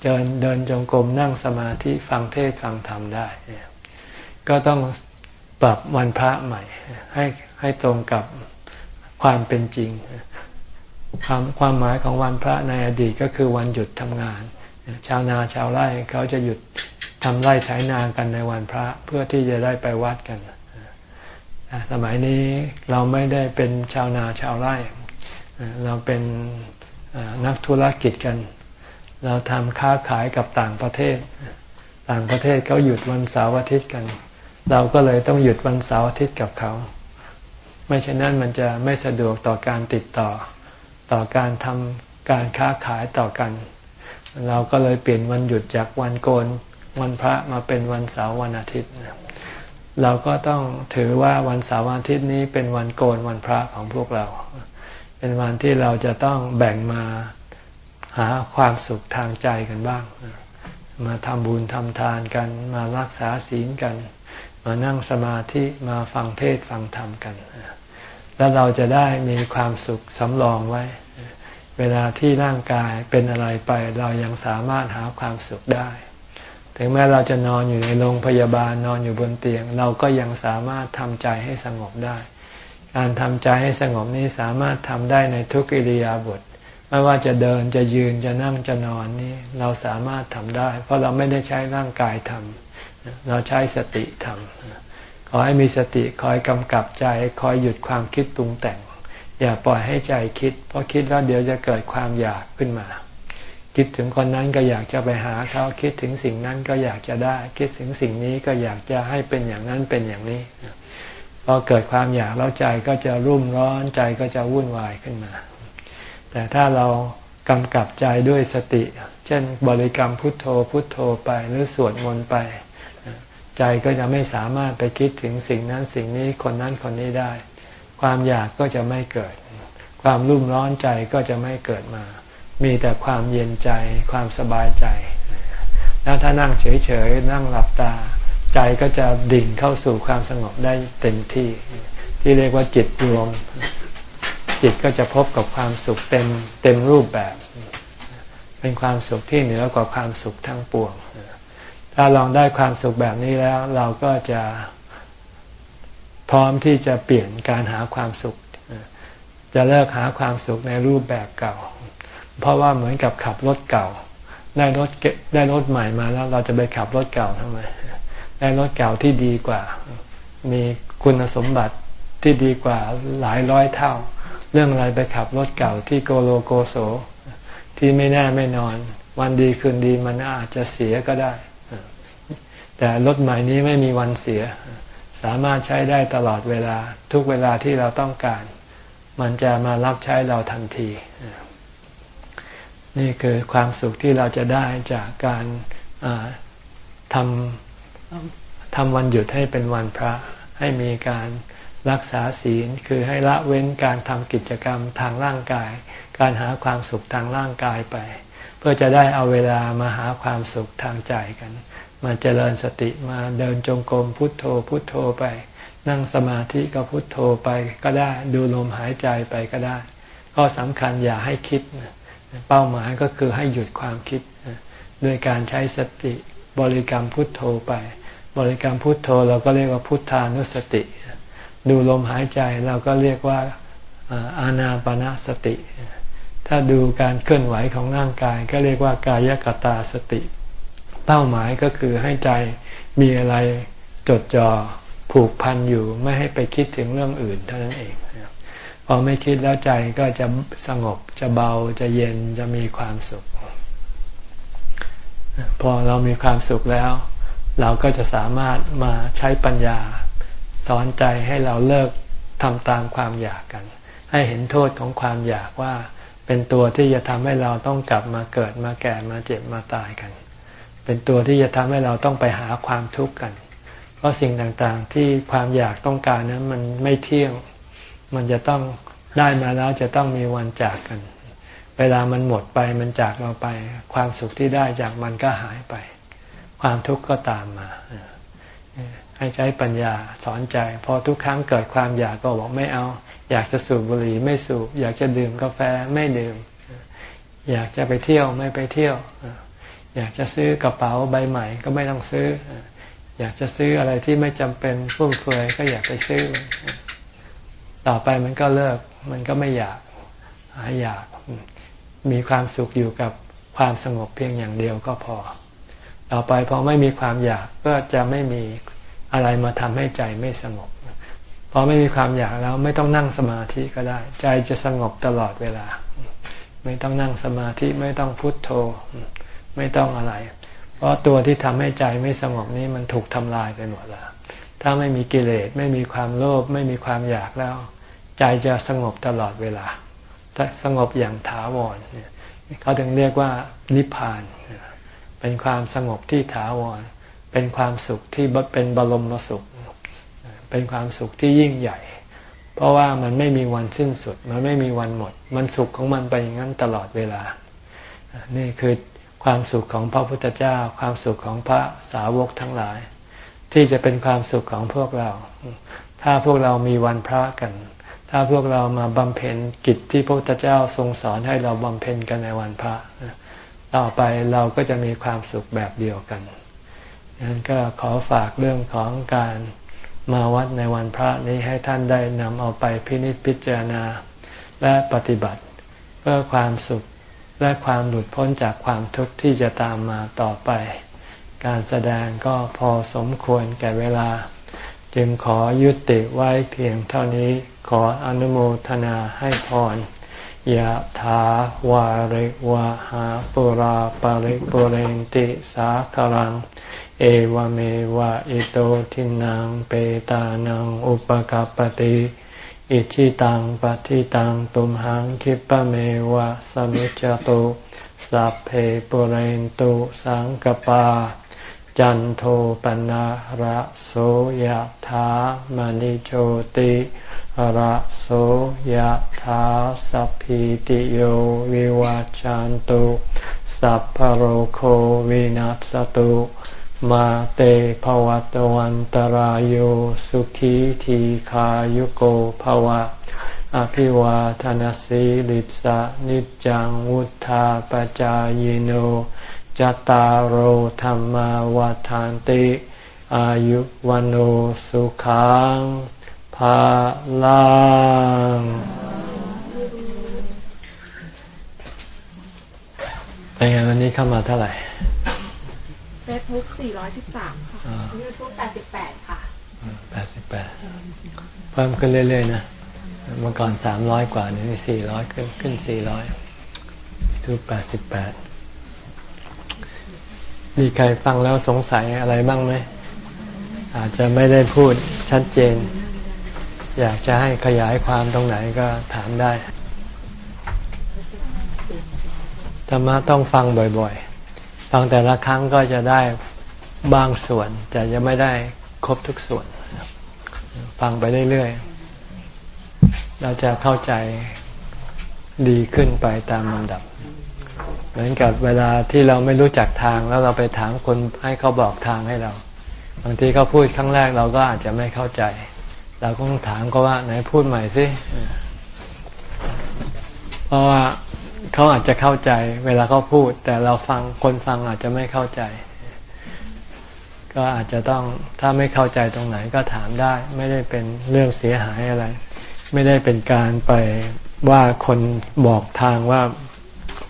เดินเดินจงกรมนั่งสมาธิฟังเทศฟังธรรมได้ ก็ต้องปรับวันพระใหม่ ให้ให้ตรงกับความเป็นจริง ความความหมายของวันพระในอดีตก็คือวันหยุดทำงาน ชาวนาชาวไร่เขาจะหยุดทำไร่ไถนากันในวันพระเพื่อที่จะได้ไปวัดกันสมัยนี้เราไม่ได้เป็นชาวนาชาวไร่ เราเป็นนักธุรกิจกัน เราทำค้าขายกับต่างประเทศ ต่างประเทศเขาหยุดวันเสาร์อาทิตย์กัน เราก็เลยต้องหยุดวันเสาร์อาทิตย์กับเขา ไม่เช่นนั้นมันจะไม่สะดวกต่อการติดต่อ ต่อการทำการค้าขายต่อกัน เราก็เลยเปลี่ยนวันหยุดจากวันโกนวันพระมาเป็นวันเสาร์วันอาทิตย์เราก็ต้องถือว่าวันเสาร์วันอาทิตย์นี้เป็นวันโกนวันพระของพวกเรา เป็นวันที่เราจะต้องแบ่งมาหาความสุขทางใจกันบ้าง มาทำบุญทำทานกัน มารักษาศีลกัน มานั่งสมาธิมาฟังเทศฟังธรรมกัน แล้วเราจะได้มีความสุขสำรองไว้ เวลาที่ร่างกายเป็นอะไรไปเรายังสามารถหาความสุขได้ ถึงแม้เราจะนอนอยู่ในโรงพยาบาลนอนอยู่บนเตียง เราก็ยังสามารถทำใจให้สงบได้ การทำใจให้สงบนี้สามารถทำได้ในทุกอิริยาบถไม่ว่าจะเดินจะยืนจะนั่งจะนอนนี่เราสามารถทำได้ เพราะเราไม่ได้ใช้ร่างกายทำเราใช้สติทำขอให้มีสติคอยกำกับใจคอยหยุดความคิดปรุงแต่ง อย่าปล่อยให้ใจคิด เพราะคิดแล้วเดี๋ยวจะเกิดความอยากขึ้นมา คิดถึงคนนั้นก็อยากจะไปหาเขาคิดถึงสิ่งนั้นก็อยากจะได้ คิดถึงสิ่งนี้ก็อยากจะให้เป็นอย่างนั้นเป็นอย่างนี้ อเกิดความอยากแล้วใจก็จะรุ่มร้อนใจก็จะวุ่นวายขึ้นมา แต่ถ้าเรากำกับใจด้วยสติ เช่นบริกรรมพุทโธพุทโธไปหรือสวดมนต์ไป ใจก็จะไม่สามารถไปคิดถึงสิ่งนั้นสิ่งนี้คนนั้นคนนี้ได้ ความอยากก็จะไม่เกิด ความรุ่มร้อนใจก็จะไม่เกิดมา มีแต่ความเย็นใจความสบายใจ แล้วถ้านั่งเฉยๆนั่งหลับตา ใจก็จะดิ่งเข้าสู่ความสงบได้เต็มที่ ที่เรียกว่าจิตรวม จิตก็จะพบกับความสุขเต็มเต็มรูปแบบ เป็นความสุขที่เหนือกว่าความสุขทั้งปวง ถ้าลองได้ความสุขแบบนี้แล้ว เราก็จะพร้อมที่จะเปลี่ยนการหาความสุข จะเลิกหาความสุขในรูปแบบเก่า เพราะว่าเหมือนกับขับรถเก่า ได้รถได้รถใหม่มาแล้ว เราจะไปขับรถเก่าทำไม ได้รถเก่าที่ดีกว่า มีคุณสมบัติที่ดีกว่าหลายร้อยเท่า เรื่องอะไรไปขับรถเก่าที่โกโลโกโสที่ไม่แน่ไม่นอน วันดีคืนดีมันอาจจะเสียก็ได้ แต่รถใหม่นี้ไม่มีวันเสีย สามารถใช้ได้ตลอดเวลาทุกเวลาที่เราต้องการ มันจะมารับใช้เราทันที นี่คือความสุขที่เราจะได้จากการทำ ทำวันหยุดให้เป็นวันพระ ให้มีการรักษาศีล คือให้ละเว้นการทำกิจกรรมทางร่างกาย การหาความสุขทางร่างกายไป เพื่อจะได้เอาเวลามาหาความสุขทางใจกัน มาเจริญสติมาเดินจงกรมพุทโธพุทโธไป นั่งสมาธิก็พุทโธไปก็ได้ดูลมหายใจไปก็ได้ก็สำคัญอย่าให้คิด เป้าหมายก็คือให้หยุดความคิด ด้วยการใช้สติบริกรรมพุทโธไป บริกรรมพุทโธเราก็เรียกว่าพุทธานุสติ ดูลมหายใจเราก็เรียกว่าอานาปนาสติ ถ้าดูการเคลื่อนไหวของร่างกายก็เรียกว่ากายกตาสติ เป้าหมายก็คือให้ใจมีอะไรจดจ่อผูกพันอยู่ไม่ให้ไปคิดถึงเรื่องอื่นเท่านั้นเองพอไม่คิดแล้วใจก็จะสงบจะเบาจะเย็นจะมีความสุข พอเรามีความสุขแล้ว เราก็จะสามารถมาใช้ปัญญา สอนใจให้เราเลิกทำตามความอยากกัน ให้เห็นโทษของความอยากว่า เป็นตัวที่จะทำให้เราต้องกลับมาเกิดมาแก่มาเจ็บมาตายกัน เป็นตัวที่จะทำให้เราต้องไปหาความทุกข์กัน เพราะสิ่งต่างๆที่ความอยากต้องการนั้นมันไม่เที่ยง มันจะต้องได้มาแล้วจะต้องมีวันจากกัน เวลามันหมดไปมันจากเราไป ความสุขที่ได้จากมันก็หายไป ความทุกข์ก็ตามมา ให้ใช้ปัญญาสอนใจ พอทุกครั้งเกิดความอยากก็บอกไม่เอา อยากจะสูบบุหรี่ไม่สูบ อยากจะดื่มกาแฟไม่ดื่ม อยากจะไปเที่ยวไม่ไปเที่ยว อยากจะซื้อกระเป๋าใบใหม่ก็ไม่ต้องซื้อ อยากจะซื้ออะไรที่ไม่จำเป็นฟุ่มเฟือยก็อยากไปซื้อ ต่อไปมันก็เลิก มันก็ไม่อยากหายอยากมีความสุขอยู่กับความสงบเพียงอย่างเดียวก็พอ ต่อไปพอไม่มีความอยากก็จะไม่มีอะไรมาทำให้ใจไม่สงบพอไม่มีความอยากแล้วไม่ต้องนั่งสมาธิก็ได้ ใจจะสงบตลอดเวลา ไม่ต้องนั่งสมาธิไม่ต้องพุทโธ ไม่ต้องอะไร เพราะตัวที่ทำให้ใจไม่สงบนี้มันถูกทำลายไปหมดแล้ว ถ้าไม่มีกิเลสไม่มีความโลภไม่มีความอยากแล้ว ใจจะสงบตลอดเวลาสงบอย่างถาวรเขาถึงเรียกว่านิพพานเเป็นความสงบที่ถาวร เป็นความสุขที่เป็นบรมสุข เป็นความสุขที่ยิ่งใหญ่ เพราะว่ามันไม่มีวันสิ้นสุด มันไม่มีวันหมด มันสุขของมันไปอย่างนั้นตลอดเวลา นี่คือความสุขของพระพุทธเจ้า ความสุขของพระสาวกทั้งหลาย ที่จะเป็นความสุขของพวกเรา ถ้าพวกเรามีวันพระกัน ถ้าพวกเรามาบำเพ็ญกิจที่พระพุทธเจ้าทรงสอนให้เราบำเพ็ญกันในวันพระ ต่อไปเราก็จะมีความสุขแบบเดียวกันนั้นก็ขอฝากเรื่องของการมาวัดในวันพระนี้ให้ท่านได้นำเอาไปพินิจพิจารณาและปฏิบัติ เพื่อความสุขและความหลุดพ้นจากความทุกข์ที่จะตามมาต่อไป การแสดงก็พอสมควรแก่เวลา จึงขอยุติไว้เพียงเท่านี้ขออนุโมทนาให้พร ยะถาวาริวะหาปุราปาริปุเรนติสาคลัง เอวเมวะอิโตทินังเปตานังอุปกาปติอิชิตังปฏิตังตุมหังคิปะเมวะสมิจจตุสัพเพปุเรนตุสังกปา จันโทปนะระโสยธามณิโชติ ระโสยธาสัพพิติโยวิวัจจันตุสัพพโรโควินัสตุมาเตภวัตวันตารโยสุขีทีขายุโกภวะ อภิวาทนสีลิสะนิจังวุธาปจายโนจตารโหธรรมวาทานติ อายุวันโอสุขัง ภาลังเป็นไงวันนี้เข้ามาเท่าไหร่
เฟซบุ๊ก413 ค่ะยูทูบ88 ค่ะ 88
เพิ่มขึ้นเรื่อย ๆ นะ เมื่อก่อน 300 กว่านี่400 ขึ้นขึ้น 400ยูทูบ88 มีใครฟังแล้วสงสัยอะไรบ้างไหม อาจจะไม่ได้พูดชัดเจน อยากจะให้ขยายความตรงไหนก็ถามได้ธรรมะต้องฟังบ่อยๆ ฟังแต่ละครั้งก็จะได้บางส่วน แต่จะไม่ได้ครบทุกส่วน ฟังไปเรื่อยๆ เราจะเข้าใจดีขึ้นไปตามลำดับ เหมือนกับเวลาที่เราไม่รู้จักทางแล้วเราไปถามคนให้เขาบอกทางให้เรา บางทีเขาพูดครั้งแรกเราก็อาจจะไม่เข้าใจ เราก็ต้องถามเขาว่าไหนพูดใหม่สิเพราะว่าเขาอาจจะเข้าใจ เวลาเขาพูด แต่เราฟังคนฟังอาจจะไม่เข้าใจ ก็อาจจะต้องถ้าไม่เข้าใจตรงไหนก็ถามได้ ไม่ได้เป็นเรื่องเสียหายอะไร ไม่ได้เป็นการไปว่าคนบอกทางว่า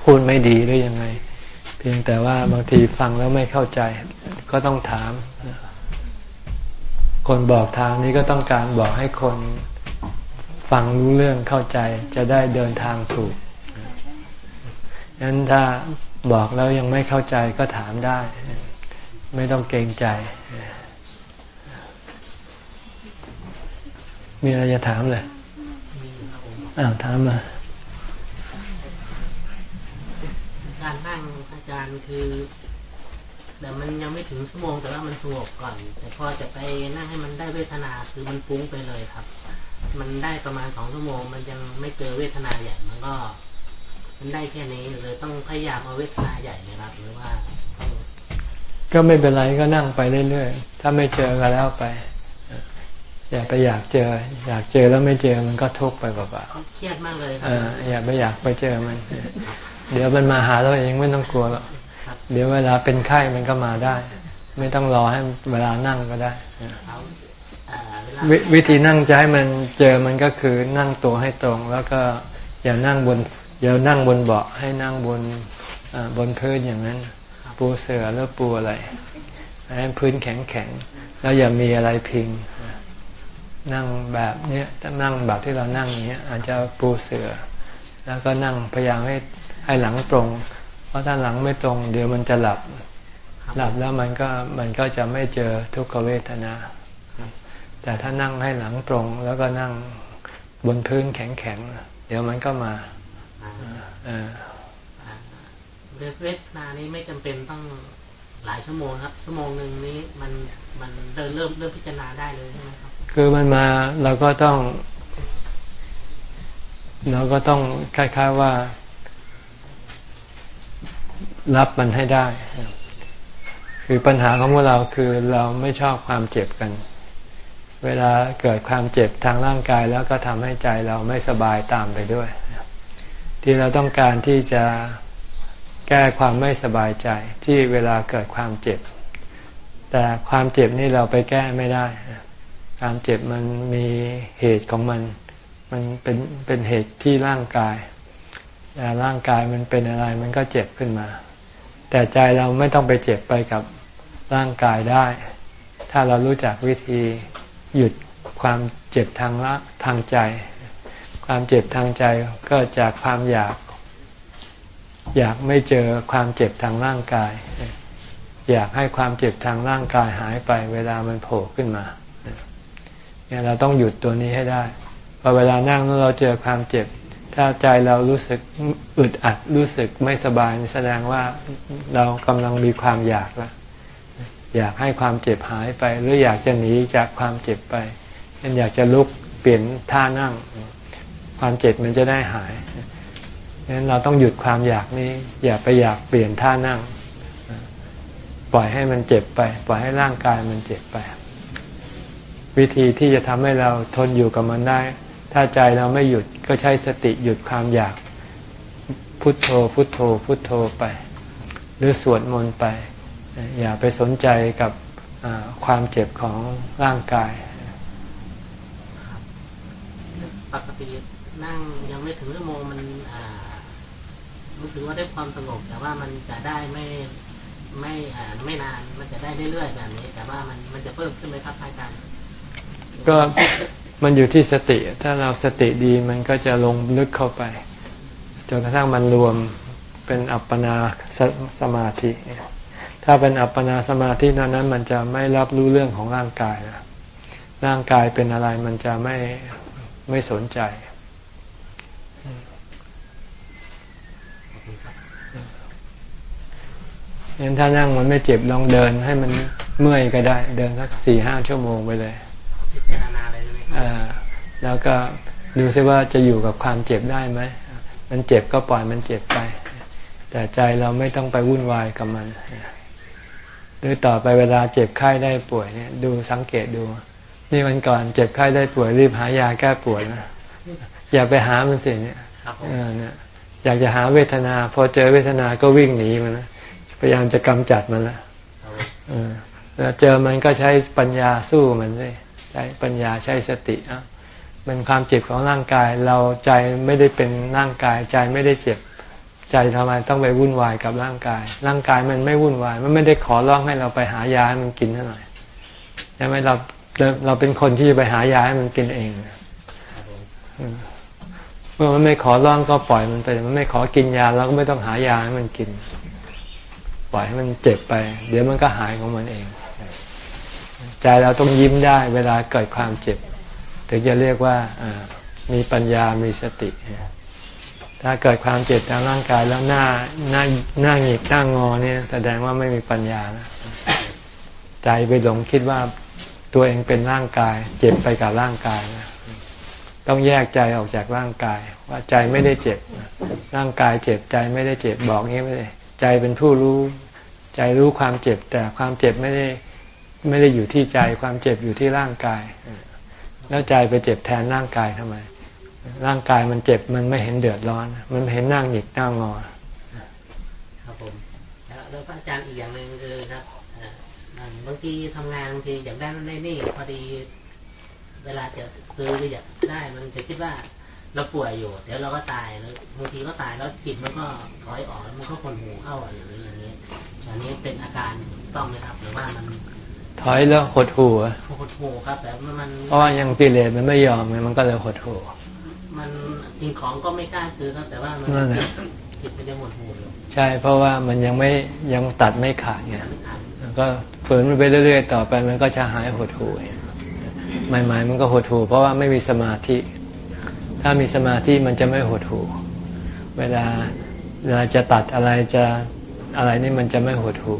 พูดไม่ดีหรือยังไง เพียงแต่ว่าบางทีฟังแล้วไม่เข้าใจ ก็ต้องถาม คนบอกทางนี้ก็ต้องการบอกให้คนฟังรู้เรื่องเข้าใจจะได้เดินทางถูกงั้นถ้าบอกแล้วยังไม่เข้าใจก็ถามได้ ไม่ต้องเกรงใจ มีอะไรจะถามเลยอ้าวถามมา
การนั่งอาจารย์คือ แต่มันยังไม่ถึงชั่วโมงแต่ว่ามันสงบก่อน แต่พอจะไปนั่งให้มันได้เวทนาคือมันฟุ้งไปเลยครับ มันได้ประมาณสองชั่วโมง มันยังไม่เจอเวทนาใหญ่มันก็ มันได้แค่นี้เลยต้องพยายามเอาเวทนาใหญ่นะครับหรือว่า
ก็ไม่เป็นไรก็นั่งไปเรื่อยๆถ้าไม่เจอก็แล้วไปอย่าไปอยากเจอ อยากเจอแล้วไม่เจอมันก็ทุกข์ไปเปล่า
ๆเครียดมากเลย
ออย่าไปอยากไปเจอมัน เดี๋ยวมันมาหาเราเองไม่ต้องกลัวหรอก เดี๋ยวเวลาเป็นไข้มันก็มาได้ ไม่ต้องรอให้เวลานั่งก็ได้วิธีนั่งจะให้มันเจอมันก็คือนั่งตัวให้ตรง แล้วก็อย่านั่งบนอย่านั่งบนเบาะให้นั่งบนบนพื้นอย่างนั้น ปูเสือหรือปูอะไรให้พื้นแข็งแข็งแล้วอย่ามีอะไรพิง นั่งแบบเนี้ยนั่งแบบที่เรานั่งอย่างเงี้ยอาจจะปูเสือ แล้วก็นั่งพยายามให้ให้หลังตรง เพราะถ้าหลังไม่ตรง เดี๋ยวมันจะหลับ หลับแล้วมันก็มันก็จะไม่เจอทุกขเวทนา แต่ถ้านั่งให้หลังตรง แล้วก็นั่งบนพื้นแข็งแข็งเดี๋ยวมันก็มา
เวทนานี้ไม่จำเป็นต้องหลายชั่วโมงครับ ชั่วโมงหนึ่งนี้มันมันเริ่มเริ่มเริ่มพิจารณาได้เลยใช่ไหมครับ
คือมันมาเราก็ต้อง เราก็ต้องคล้ายๆว่า รับมันให้ได้ คือปัญหาของพวกเราคือเราไม่ชอบความเจ็บกัน เวลาเกิดความเจ็บทางร่างกายแล้วก็ทำให้ใจเราไม่สบายตามไปด้วย ที่เราต้องการที่จะแก้ความไม่สบายใจที่เวลาเกิดความเจ็บ แต่ความเจ็บนี่เราไปแก้ไม่ได้ ความเจ็บมันมีเหตุของมัน มันเป็นเป็นเหตุที่ร่างกายแต่ร่างกายมันเป็นอะไรมันก็เจ็บขึ้นมา แต่ใจเราไม่ต้องไปเจ็บไปกับร่างกายได้ ถ้าเรารู้จักวิธีหยุดความเจ็บทางละทางใจ ความเจ็บทางใจก็จากความอยาก อยากไม่เจอความเจ็บทางร่างกาย อยากให้ความเจ็บทางร่างกายหายไป เวลามันโผล่ขึ้นมาเนี่ยเราต้องหยุดตัวนี้ให้ได้พอเวลานั่งแล้วเราเจอความเจ็บ ถ้าใจเรารู้สึกอึดอัดรู้สึกไม่สบายแสดงว่าเรากำลังมีความอยากแล้วอยากให้ความเจ็บหายไป หรืออยากจะหนีจากความเจ็บไปเช่นอยากจะลุกเปลี่ยนท่านั่ง ความเจ็บมันจะได้หายดังนั้นเราต้องหยุดความอยากนี้ อย่าไปอยากเปลี่ยนท่านั่ง ปล่อยให้มันเจ็บไป ปล่อยให้ร่างกายมันเจ็บไป วิธีที่จะทำให้เราทนอยู่กับมันได้ ถ้าใจเราไม่หยุดก็ใช้สติหยุดความอยาก พุทโธ พุทโธ พุทโธไป หรือสวดมนต์ไป อย่าไปสนใจกับความเจ็บของร่างกาย
ปกตินั่งยังไม่ถึงชั่วโมงมันรู้สึกว่าได้ความสงบแต่ว่ามันจะได้ไม่ไม่อ่าไม่นานมันจะได้เรื่อยๆแบบนี้ แต่ว่ามันมันจะเพิ่มขึ้นไหมครับอาจารย์
ก็ มันอยู่ที่สติ ถ้าเราสติดีมันก็จะลงลึกเข้าไป จนกระทั่งมันรวมเป็นอัปปนาสสมาธิ ถ้าเป็นอัปปนาสมาธินั้นนั้น มันจะไม่รับรู้เรื่องของร่างกายนะร่างกายเป็นอะไรมันจะไม่ไม่สนใจงั้นถ้านั่งมันไม่เจ็บลองเดินให้มันเมื่อยก็ได้ เดินสักสี่ห้าชั่วโมงไปเลยพิจารณา แล้วก็ดูซิว่าจะอยู่กับความเจ็บได้ไหม มันเจ็บก็ปล่อยมันเจ็บไป แต่ใจเราไม่ต้องไปวุ่นวายกับมันหรือต่อไปเวลาเจ็บไข้ได้ป่วยเนี่ยดูสังเกตดู นี่วันก่อนเจ็บไข้ได้ป่วยรีบหายาแก้ปวดนะอย่าไปหามันสิเนี่ยเนี่ยอยากจะหาเวทนา พอเจอเวทนาก็วิ่งหนีมันนะพยายามจะกำจัดมันละแล้วเจอมันก็ใช้ปัญญาสู้มันเลยใช้ปัญญาใช้สติอะ มันความเจ็บของร่างกาย เราใจไม่ได้เป็นร่างกาย ใจไม่ได้เจ็บ ใจทำไมต้องไปวุ่นวายกับร่างกาย ร่างกายมันไม่วุ่นวาย มันไม่ได้ขอร้องให้เราไปหายาให้มันกินเท่าไหร่ใช่ไหมเราเราเป็นคนที่ไปหายาให้มันกินเองเมื่อมันไม่ขอร้องก็ปล่อยมันไป มันไม่ขอกินยาเราก็ไม่ต้องหายาให้มันกิน ปล่อยให้มันเจ็บไป เดี๋ยวมันก็หายของมันเอง ใจเราต้องยิ้มได้ เวลาเกิดความเจ็บ ถึงจะเรียกว่ามีปัญญามีสติ ถ้าเกิดความเจ็บทางร่างกายแล้วหน้าหน้าหน้าหงิกหน้างอเนี่ย แสดงว่าไม่มีปัญญานะใจไปหลงคิดว่าตัวเองเป็นร่างกาย เจ็บไปกับร่างกายนะต้องแยกใจออกจากร่างกาย ว่าใจไม่ได้เจ็บร่างกายเจ็บใจไม่ได้เจ็บบอกงี้ไม่ได้ใจเป็นผู้รู้ ใจรู้ความเจ็บ แต่ความเจ็บไม่ได้ไม่ได้อยู่ที่ใจความเจ็บอยู่ที่ร่างกาย แล้วใจไปเจ็บแทนร่างกายทำไม ร่างกายมันเจ็บมันไม่เห็นเดือดร้อน มันเห็นนั่งหยิกนั่งงอ
ครับผมแล้วพระอาจารย์อีกอย่างหนึ่งคือครับบางทีทำงานบางทีอยากได้นั่นได้นี่พอดี เวลาจะซื้อหรืออยากได้มันจะคิดว่าเราป่วยอยู่ เดี๋ยวเราก็ตายแล้วบางทีก็ตายแล้วจิตมันก็ถอยออกแล้วมันก็คนหูเข้าอะไรอย่างนี้อันนี้เป็นอาการต้องไหมครับ หรือว่ามัน
ถอยแล้วหดหูอะ
หดหูครับแต่มัน
เพราะว่ายังกิเลสมันไม่ยอมไงมันก็เลยหดหู
มันสิ่งของก็ไม่กล้าซื้อครับแต่ว่ามันจิตมันยังหดหูอยู่
ใช่เพราะว่ามันยังไม่ยังตัดไม่ขาดไงก็ฝืนมันไปเรื่อย ๆ ต่อไปมันก็จะหายหดหูใหม่ๆมันก็หดหูเพราะว่าไม่มีสมาธิ ถ้ามีสมาธิมันจะไม่หดหู่เวลาเวลาจะตัดอะไรจะอะไรนี่มันจะไม่หดหู่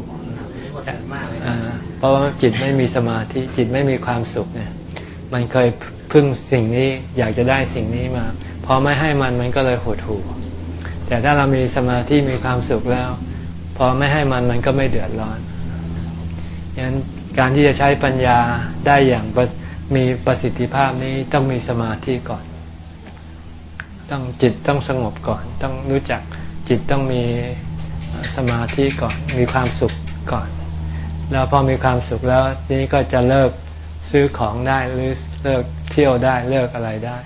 เพราะว่าจิตไม่มีสมาธิจิตไม่มีความสุขเนี่ยมันเคยพึ่งสิ่งนี้อยากจะได้สิ่งนี้มาพอไม่ให้มันมันก็เลยหดหู่แต่ถ้าเรามีสมาธิมีความสุขแล้ว พอไม่ให้มันมันก็ไม่เดือดร้อนยันการที่จะใช้ปัญญาได้อย่างมีประสิทธิภาพนี้ต้องมีสมาธิก่อน ต้องจิตต้องสงบก่อน ต้องรู้จักจิตต้องมีสมาธิก่อน มีความสุขก่อน แล้วพอมีความสุขแล้วนี้ก็จะเลิกซื้อของได้หรือเลิกเที่ยวได้เลิกอะไรได้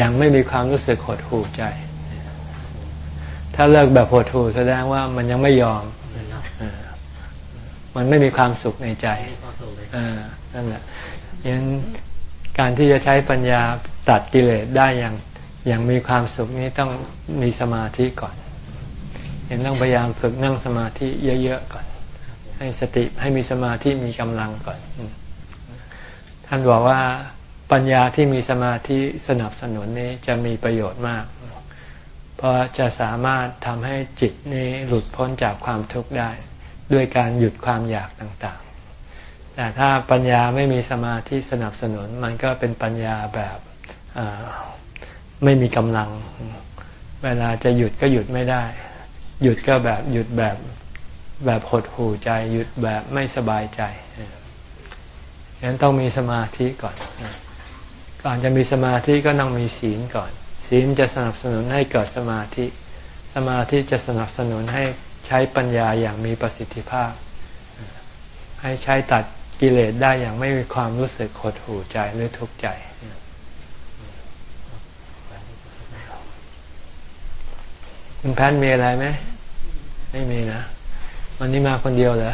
ยังไม่มีความรู้สึกหดหู่ใจ ถ้าเลิกแบบหดหู่แสดงว่ามันยังไม่ยอมมันไม่มีความสุขในใจนั่นแหละยันการที่จะใช้ปัญญาตัดกิเลสได้อย่างอย่างมีความสุขนี้ต้องมีสมาธิก่อนยังต้องพยายามฝึกนั่งสมาธิเยอะๆก่อน ให้สติให้มีสมาธิมีกำลังก่อน ท่านบอกว่าปัญญาที่มีสมาธิสนับสนุนนี้จะมีประโยชน์มาก เพราะจะสามารถทำให้จิตนี้หลุดพ้นจากความทุกข์ได้ ด้วยการหยุดความอยากต่างๆ แต่ถ้าปัญญาไม่มีสมาธิสนับสนุน มันก็เป็นปัญญาแบบไม่มีกำลัง เวลาจะหยุดก็หยุดไม่ได้ หยุดก็แบบหยุดแบบ แบบหดหู่ใจ หยุดแบบไม่สบายใจฉะนั้นต้องมีสมาธิก่อน ก่อนจะมีสมาธิก็ต้องมีศีลก่อน ศีลจะสนับสนุนให้เกิดสมาธิ สมาธิจะสนับสนุนให้ใช้ปัญญาอย่างมีประสิทธิภาพ ให้ใช้ตัดกิเลสได้อย่างไม่มีความรู้สึกหดหู่ใจหรือทุกข์ใจคุณแพทมีอะไรไหม ไม่มีนะ วันนี้มาคนเดียวเหรอ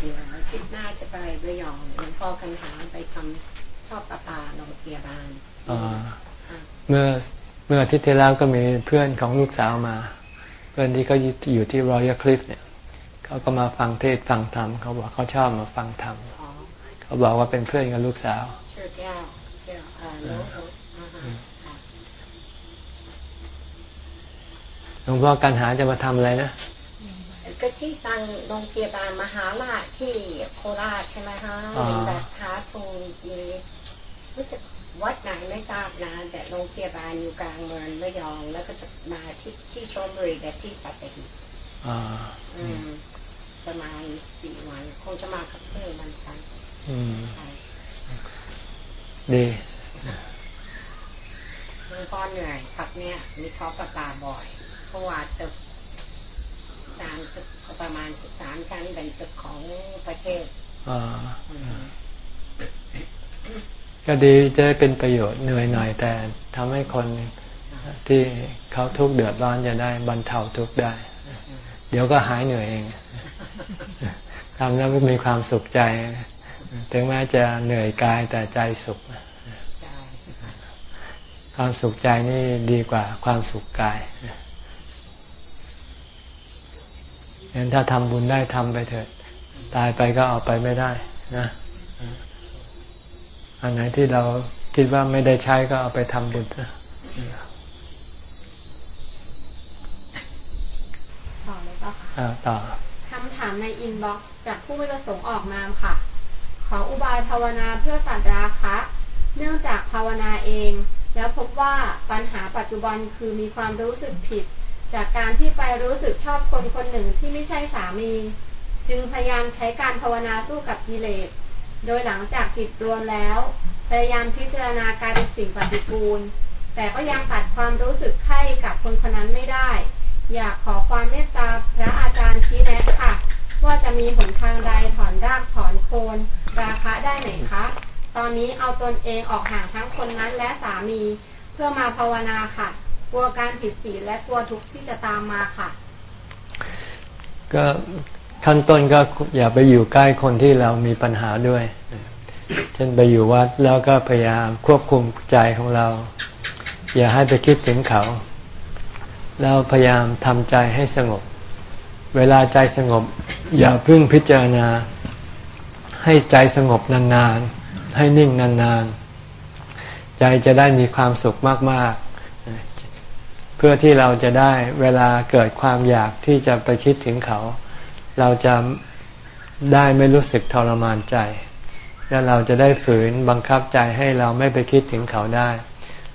เดียวคิดหน้าจะไประยองหลวงพ่อคันหาไปทำชอบประปาโรงพยาบาล
เมื่อเมื่ออาทิตย์ที่แล้วก็มีเพื่อนของลูกสาวมา เพื่อนที่เขาอยู่ที่รอยัลคลิฟเนี่ยเขาก็มาฟังเทศฟังธรรมเขาบอกเขาชอบมาฟังธรรมเขาบอกว่าเป็นเพื่อนกับลูกสาวหลวงพ่อการหาจะมาทำอะไรนะ
ก็ที่สั่งโรงพยาบาลมหาราชที่โคราชใช่ไหมคะเป็นแบบท้าทูมีรู้สึกวัดไหนไม่ทราบนะแต่โรงพยาบาลอยู่กลางเมืองระยอง แล้วก็จะมาที่ที่ชลบุรีแบบที่ปัตตานีประมาณสี่วันคงจะมากับเพื่อนมันกัน
ดี
มันก็เหนื่อยพักเนี้ยมีท้อประตาบ่อยเพราะว่าตึก สามตึกประมาณสิบสามชั้นเป็นตึกของประเทศ
ก็ดีจะได้เป็นประโยชน์เหนื่อยหน่อยแต่ทำให้คนที่เขาทุกข์เดือดร้อนจะได้บรรเทาทุกข์ได้ เดี๋ยวก็หายเหนื่อยเองทำแล้วมีความสุขใจ ถึงแม้จะเหนื่อยกายแต่ใจสุข ความสุขใจนี่ดีกว่าความสุขกาย เห็นถ้าทำบุญได้ทำไปเถิด ตายไปก็เอาไปไม่ได้นะอันไหนที่เราคิดว่าไม่ได้ใช้ก็เอาไปทำบุญนะ
ต่อเลยป่ะ
คะต่อ
คำถามใน inbox จากผู้ไม่ประสงค์ออกนามค่ะ ขออุบายภาวนาเพื่อตัดราคะ เนื่องจากภาวนาเอง แล้วพบว่าปัญหาปัจจุบันคือมีความรู้สึกผิด จากการที่ไปรู้สึกชอบคนคนหนึ่งที่ไม่ใช่สามี จึงพยายามใช้การภาวนาสู้กับกิเลส โดยหลังจากจิตรวมแล้ว พยายามพิจารณากายเป็นสิ่งปฏิกูล แต่ก็ยังตัดความรู้สึกใคร่กับคนคนนั้นไม่ได้ อยากขอความเมตตาพระอาจารย์ชี้แนะค่ะ ว่าจะมีหนทางใดถอนรากถอนโคนราคะได้ไหมคะ ตอนนี้เอาตนเองออกห่างทั้งคนนั้นและสามี เพื่อมาภาวนาค่ะ กลัวการผิดศีลและกลัวทุกข์ที่จะตามมาค่ะ
ก็ขั้นต้นก็อย่าไปอยู่ใกล้คนที่เรามีปัญหาด้วย เช่นไปอยู่วัดแล้วก็พยายามควบคุมใจของเรา อย่าให้ไปคิดถึงเขา แล้วพยายามทำใจให้สงบ เวลาใจสงบ อย่าพึ่งพิจารณา ให้ใจสงบนานๆ ให้นิ่งนานๆ ใจจะได้มีความสุขมากๆ พื่อที่เราจะได้เวลาเกิดความอยากที่จะไปคิดถึงเขา เราจะได้ไม่รู้สึกทรมานใจ และเราจะได้ฝืนบังคับใจให้เราไม่ไปคิดถึงเขาได้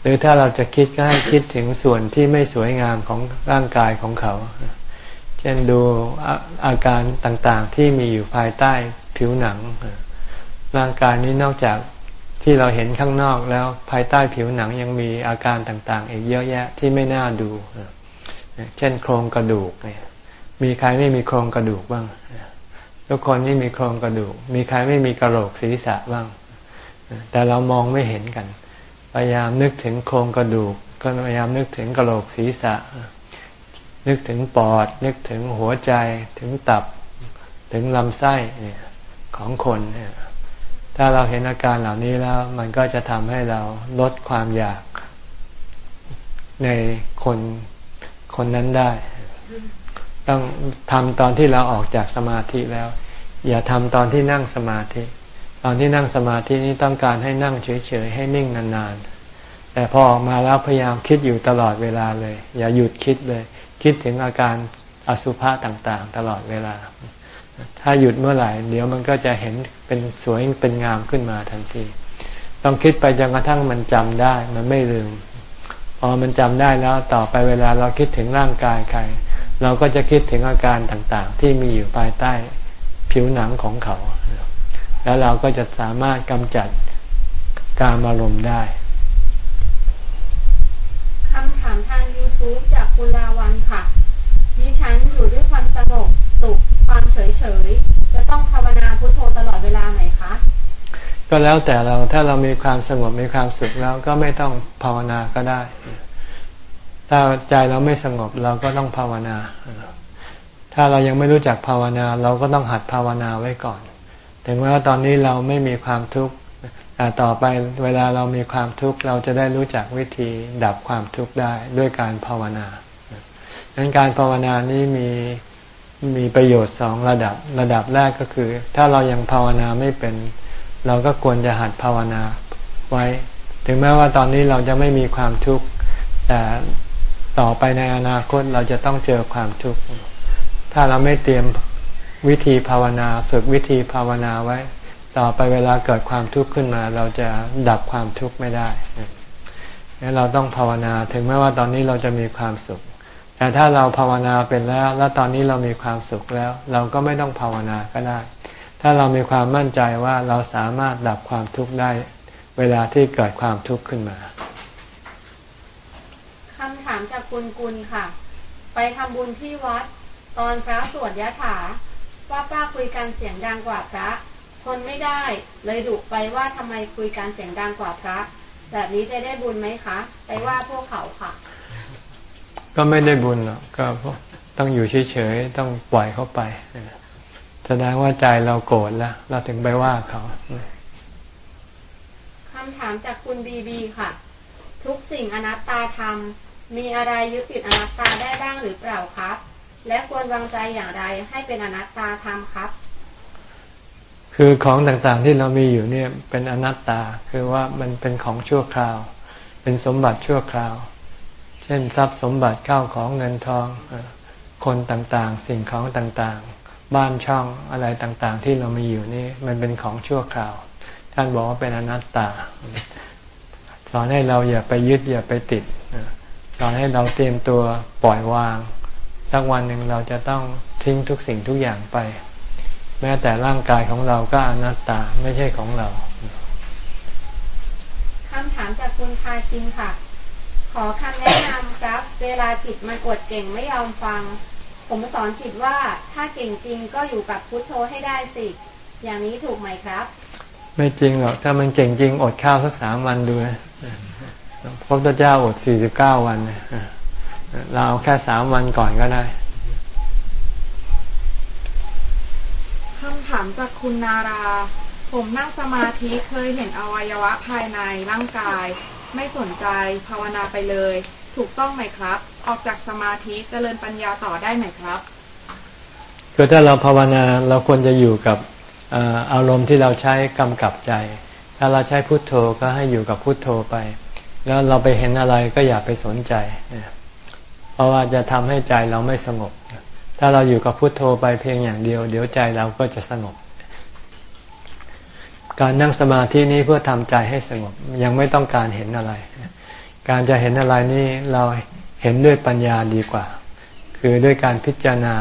หรือถ้าเราจะคิดก็ให้คิดถึงส่วนที่ไม่สวยงามของร่างกายของเขา เช่นดูอาการต่างๆที่มีอยู่ภายใต้ผิวหนัง ร่างกายนี้นอกจาก ที่เราเห็นข้างนอกแล้วภายใต้ผิวหนังยังมีอาการต่าง ๆ อีกเยอะแยะที่ไม่น่าดู เช่นโครงกระดูกเนี่ย มีใครไม่มีโครงกระดูกบ้าง ทุกคนนี่มีโครงกระดูก มีใครไม่มีกระโหลกศีรษะบ้าง แต่เรามองไม่เห็นกัน พยายามนึกถึงโครงกระดูก ก็พยายามนึกถึงกระโหลกศีรษะ นึกถึงปอด นึกถึงหัวใจ ถึงตับ ถึงลำไส้ของคนเนี่ย ถ้าเราเห็นอาการเหล่านี้แล้ว มันก็จะทำให้เราลดความอยากในคนคนนั้นได้ ต้องทำตอนที่เราออกจากสมาธิแล้ว อย่าทำตอนที่นั่งสมาธิ ตอนที่นั่งสมาธินี้ต้องการให้นั่งเฉยๆให้นิ่งนานๆ แต่พอออกมาแล้วพยายามคิดอยู่ตลอดเวลาเลย อย่าหยุดคิดเลย คิดถึงอาการอสุภะต่างๆ ตลอดเวลา ถ้าหยุดเมื่อไหร่ เดี๋ยวมันก็จะเห็นเป็นสวยเป็นงามขึ้นมาทันที ต้องคิดไปจนกระทั่งมันจำได้ มันไม่ลืม พอมันจำได้แล้วต่อไปเวลาเราคิดถึงร่างกายใคร เราก็จะคิดถึงอาการต่างๆ ที่มีอยู่ภายใต้ผิวหนังของเขา แล้วเราก็จะสามารถกำจัดการอารมณ์ได้
คำถามทาง YouTube จากคุณลาวันค่ะ ดิฉันอยู่ด้วยความสงบสุขความเฉยเฉยจะต้องภาวนาพุทโธตลอดเวลาไหมคะ
ก็แล้วแต่เราถ้าเรามีความสงบมีความสุขแล้วก็ไม่ต้องภาวนาก็ได้ ถ้าใจเราไม่สงบเราก็ต้องภาวนา ถ้าเรายังไม่รู้จักภาวนา เราก็ต้องหัดภาวนาไว้ก่อน ถึงแม้ว่าตอนนี้เราไม่มีความทุกข์แต่ต่อไปเวลาเรามีความทุกข์เราจะได้รู้จักวิธีดับความทุกข์ได้ด้วยการภาวนา ดังนั้นการภาวนานี้มีมีประโยชน์สองระดับ ระดับแรกก็คือ ถ้าเรายังภาวนาไม่เป็น เราก็ควรจะหัดภาวนาไว้ ถึงแม้ว่าตอนนี้เราจะไม่มีความทุกข์แต่ต่อไปในอนาคตเราจะต้องเจอความทุกข์ถ้าเราไม่เตรียมวิธีภาวนา ฝึกวิธีภาวนาไว้ ต่อไปเวลาเกิดความทุกข์ขึ้นมา เราจะดับความทุกข์ไม่ได้งั้นเราต้องภาวนาถึงแม้ว่าตอนนี้เราจะมีความสุข แต่ถ้าเราภาวนาเป็นแล้ว แล้วตอนนี้เรามีความสุขแล้ว เราก็ไม่ต้องภาวนาก็ได้ ถ้าเรามีความมั่นใจว่าเราสามารถดับความทุกข์ได้ เวลาที่เกิดความทุกข์ขึ้นมา
คำถามจากคุณกุลค่ะ ไปทำบุญที่วัด ตอนพระสวดยะถา ว่าป้าคุยกันเสียงดังกว่าพระทนไม่ได้ เลยดุไปว่าทำไมคุยกันเสียงดังกว่าพระ แบบนี้จะได้บุญไหมคะ ไปว่าพวกเขาค่ะ
ก็ไม่ได้บุญหรอกก็ต้องอยู่เฉยๆต้องปล่อยเขาไปแสดงว่าใจเราโกรธแล้วเราถึงไปว่าเขา
คำถามจากคุณบีบีค่ะ ทุกสิ่งอนัตตาธรรมมีอะไรยึดติดอนัตตาได้บ้างหรือเปล่าครับ และควรวางใจอย่างไรให้เป็นอนัตตาธรรมครับ
คือของต่างๆที่เรามีอยู่เนี่ยเป็นอนัตตาคือว่ามันเป็นของชั่วคราว เป็นสมบัติชั่วคราว เช่นทรัพย์สมบัติเข้าของเงินทอง คนต่างๆ สิ่งของต่างๆ บ้านช่องอะไรต่างๆ ที่เรามีอยู่นี่มันเป็นของชั่วคราว ท่านบอกว่าเป็นอนัตตา สอนให้เราอย่าไปยึดอย่าไปติดสอนให้เราเตรียมตัวปล่อยวาง สักวันหนึ่งเราจะต้องทิ้งทุกสิ่งทุกอย่างไป แม้แต่ร่างกายของเราก็อนัตตาไม่ใช่ของเรา
คำถามจากคุณพาคินค่ะ อคำแนะนำครับ เวลาจิตมันอดเก่งไม่ยอมฟัง ผมสอนจิตว่าถ้าเก่งจริงก็อยู่กับพุทโธให้ได้สิ อย่างนี้ถูกไหมครับ
ไม่จริงหรอก ถ้ามันเก่งจริงอดข้าวสักสามวันดูนะพระพุทธเจ้าอดสี่สิบเก้าวันเราเอาแค่สามวันก่อนก็ได้
คำถามจากคุณนารา ผมนั่งสมาธิเคยเห็นอวัยวะภายในร่างกาย ไม่สนใจ ภาวนาไปเลย ถูกต้องไหมครับ ออกจากสมาธิเจริญปัญญาต่อได้ไหมครับ
คือถ้าเราภาวนาเราควรจะอยู่กับอารมณ์ที่เราใช้กำกับใจ ถ้าเราใช้พุทโธก็ให้อยู่กับพุทโธไป แล้วเราไปเห็นอะไรก็อย่าไปสนใจ เพราะว่าจะทำให้ใจเราไม่สงบ ถ้าเราอยู่กับพุโทโธไปเพียงอย่างเดียว เดี๋ยวใจเราก็จะสงบ การนั่งสมาธินี้เพื่อทำใจให้สงบยังไม่ต้องการเห็นอะไร การจะเห็นอะไรนี่เราเห็นด้วยปัญญาดีกว่า คือด้วยการพิจารณา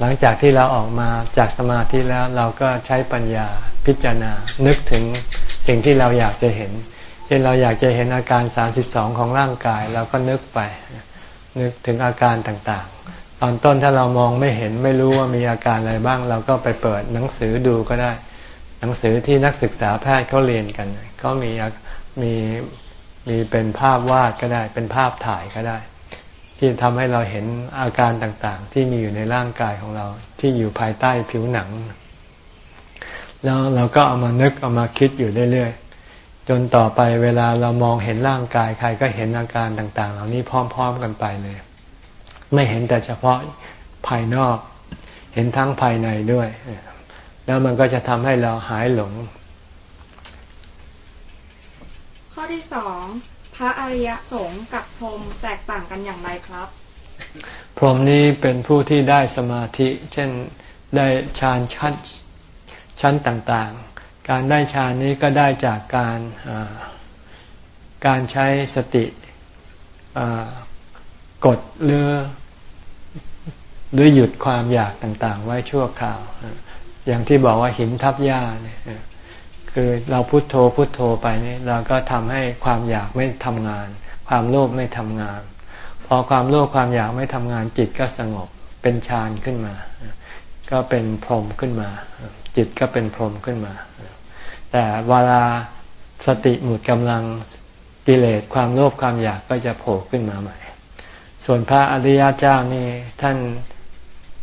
หลังจากที่เราออกมาจากสมาธิแล้วเราก็ใช้ปัญญาพิจารณา นึกถึงสิ่งที่เราอยากจะเห็นเช่นเราอยากจะเห็นอาการสามสิบสองของร่างกายเราก็นึกไป นึกถึงอาการต่างๆ ตอนต้นถ้าเรามองไม่เห็นไม่รู้ว่ามีอาการอะไรบ้าง เราก็ไปเปิดหนังสือดูก็ได้ หนังสือที่นักศึกษาแพทย์เขาเรียนกันเขามีมีมีเป็นภาพวาดก็ได้ เป็นภาพถ่ายก็ได้ ที่ทำให้เราเห็นอาการต่างๆ ที่มีอยู่ในร่างกายของเราที่อยู่ภายใต้ผิวหนัง แล้วเราก็เอามานึกเอามาคิดอยู่เรื่อยๆจนต่อไปเวลาเรามองเห็นร่างกายใครก็เห็นอาการต่าง ๆ เหล่านี้พร้อม ๆ กันไปเลย ไม่เห็นแต่เฉพาะภายนอก เห็นทั้งภายในด้วย แล้วมันก็จะทำให้เราหายหลง
ที่สองพระอริยสงฆ์กับพรหมแตกต่างกันอย่างไรครับ
พรหมนี้เป็นผู้ที่ได้สมาธิ เช่นได้ฌานชั้นชั้นต่างๆ การได้ฌานนี้ก็ได้จากการการใช้สติกดหรือหรือหยุดความอยากต่างๆ ไว้ชั่วคราว อย่างที่บอกว่าหินทับหญ้าเนี่ยคือเราพุโทโธพุโทโธไปนี่เราก็ทำให้ความอยากไม่ทำงาน ความโลภไม่ทำงาน พอความโลภความอยากไม่ทำงาน จิตก็สงบเป็นฌานขึ้นมา ก็เป็นพรหมขึ้นมา จิตก็เป็นพรหมขึ้นมา แต่เวลาสติหมดกำลังกิเลสความโลภความอยากก็จะโผล่ขึ้นมาใหม่ ส่วนพระอริยเจ้านี่ท่าน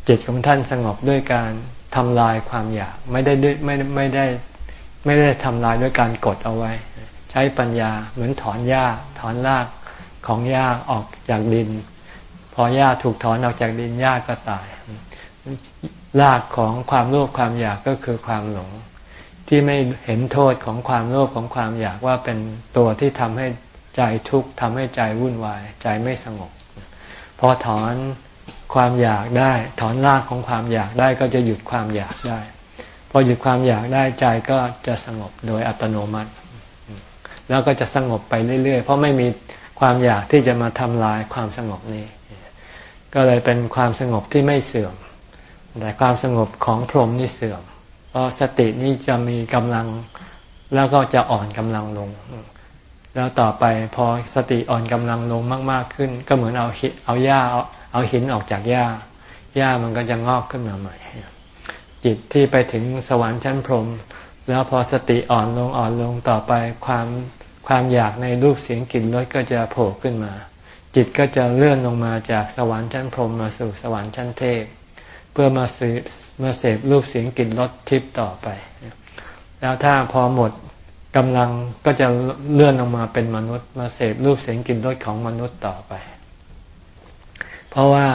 จิตของท่านสงบด้วยการ ทำลายความอยาก ไม่ได้ด้วยไม่ไม่ได้ไม่ได้ทำลายด้วยการกดเอาไว้ ใช้ปัญญาเหมือนถอนหญ้าถอนรากของหญ้าออกจากดิน พอหญ้าถูกถอนออกจากดินหญ้าก็ตายรากของความโลภความอยากก็คือความหลง ที่ไม่เห็นโทษของความโลภของความอยากว่าเป็นตัวที่ทำให้ใจทุกข์ทำให้ใจวุ่นวาย ใจไม่สงบ พอถอน ความอยากได้ ถอนรากของความอยากได้ก็จะหยุดความอยากได้ พอหยุดความอยากได้ใจก็จะสงบโดยอัตโนมัติ แล้วก็จะสงบไปเรื่อย ๆ เพราะไม่มีความอยากที่จะมาทำลายความสงบนี้ ก็เลยเป็นความสงบที่ไม่เสื่อม แต่ความสงบของพรหมนี่เสื่อม เพราะสตินี้จะมีกำลังแล้วก็จะอ่อนกำลังลง แล้วต่อไปพอสติอ่อนกำลังลงมาก ๆ ขึ้น ก็เหมือนเอาเอาหญ้า เอาหินออกจากหญ้าหญ้ามันก็จะงอกขึ้นมาใหม่ จิตที่ไปถึงสวรรค์ชั้นพรหมแล้วพอสติอ่อนลงอ่อนลงต่อไปความความอยากในรูปเสียงกลิ่นรสก็จะโผล่ขึ้นมา จิตก็จะเลื่อนลงมาจากสวรรค์ชั้นพรหมมาสู่สวรรค์ชั้นเทพ เพื่อมาสืมาเสพรูปเสียงกลิ่นรสทิพย์ต่อไป แล้วถ้าพอหมดกำลังก็จะเลื่อนลงมาเป็นมนุษย์ มาเสพรูปเสียงกลิ่นรสของมนุษย์ต่อไป เพราะว่า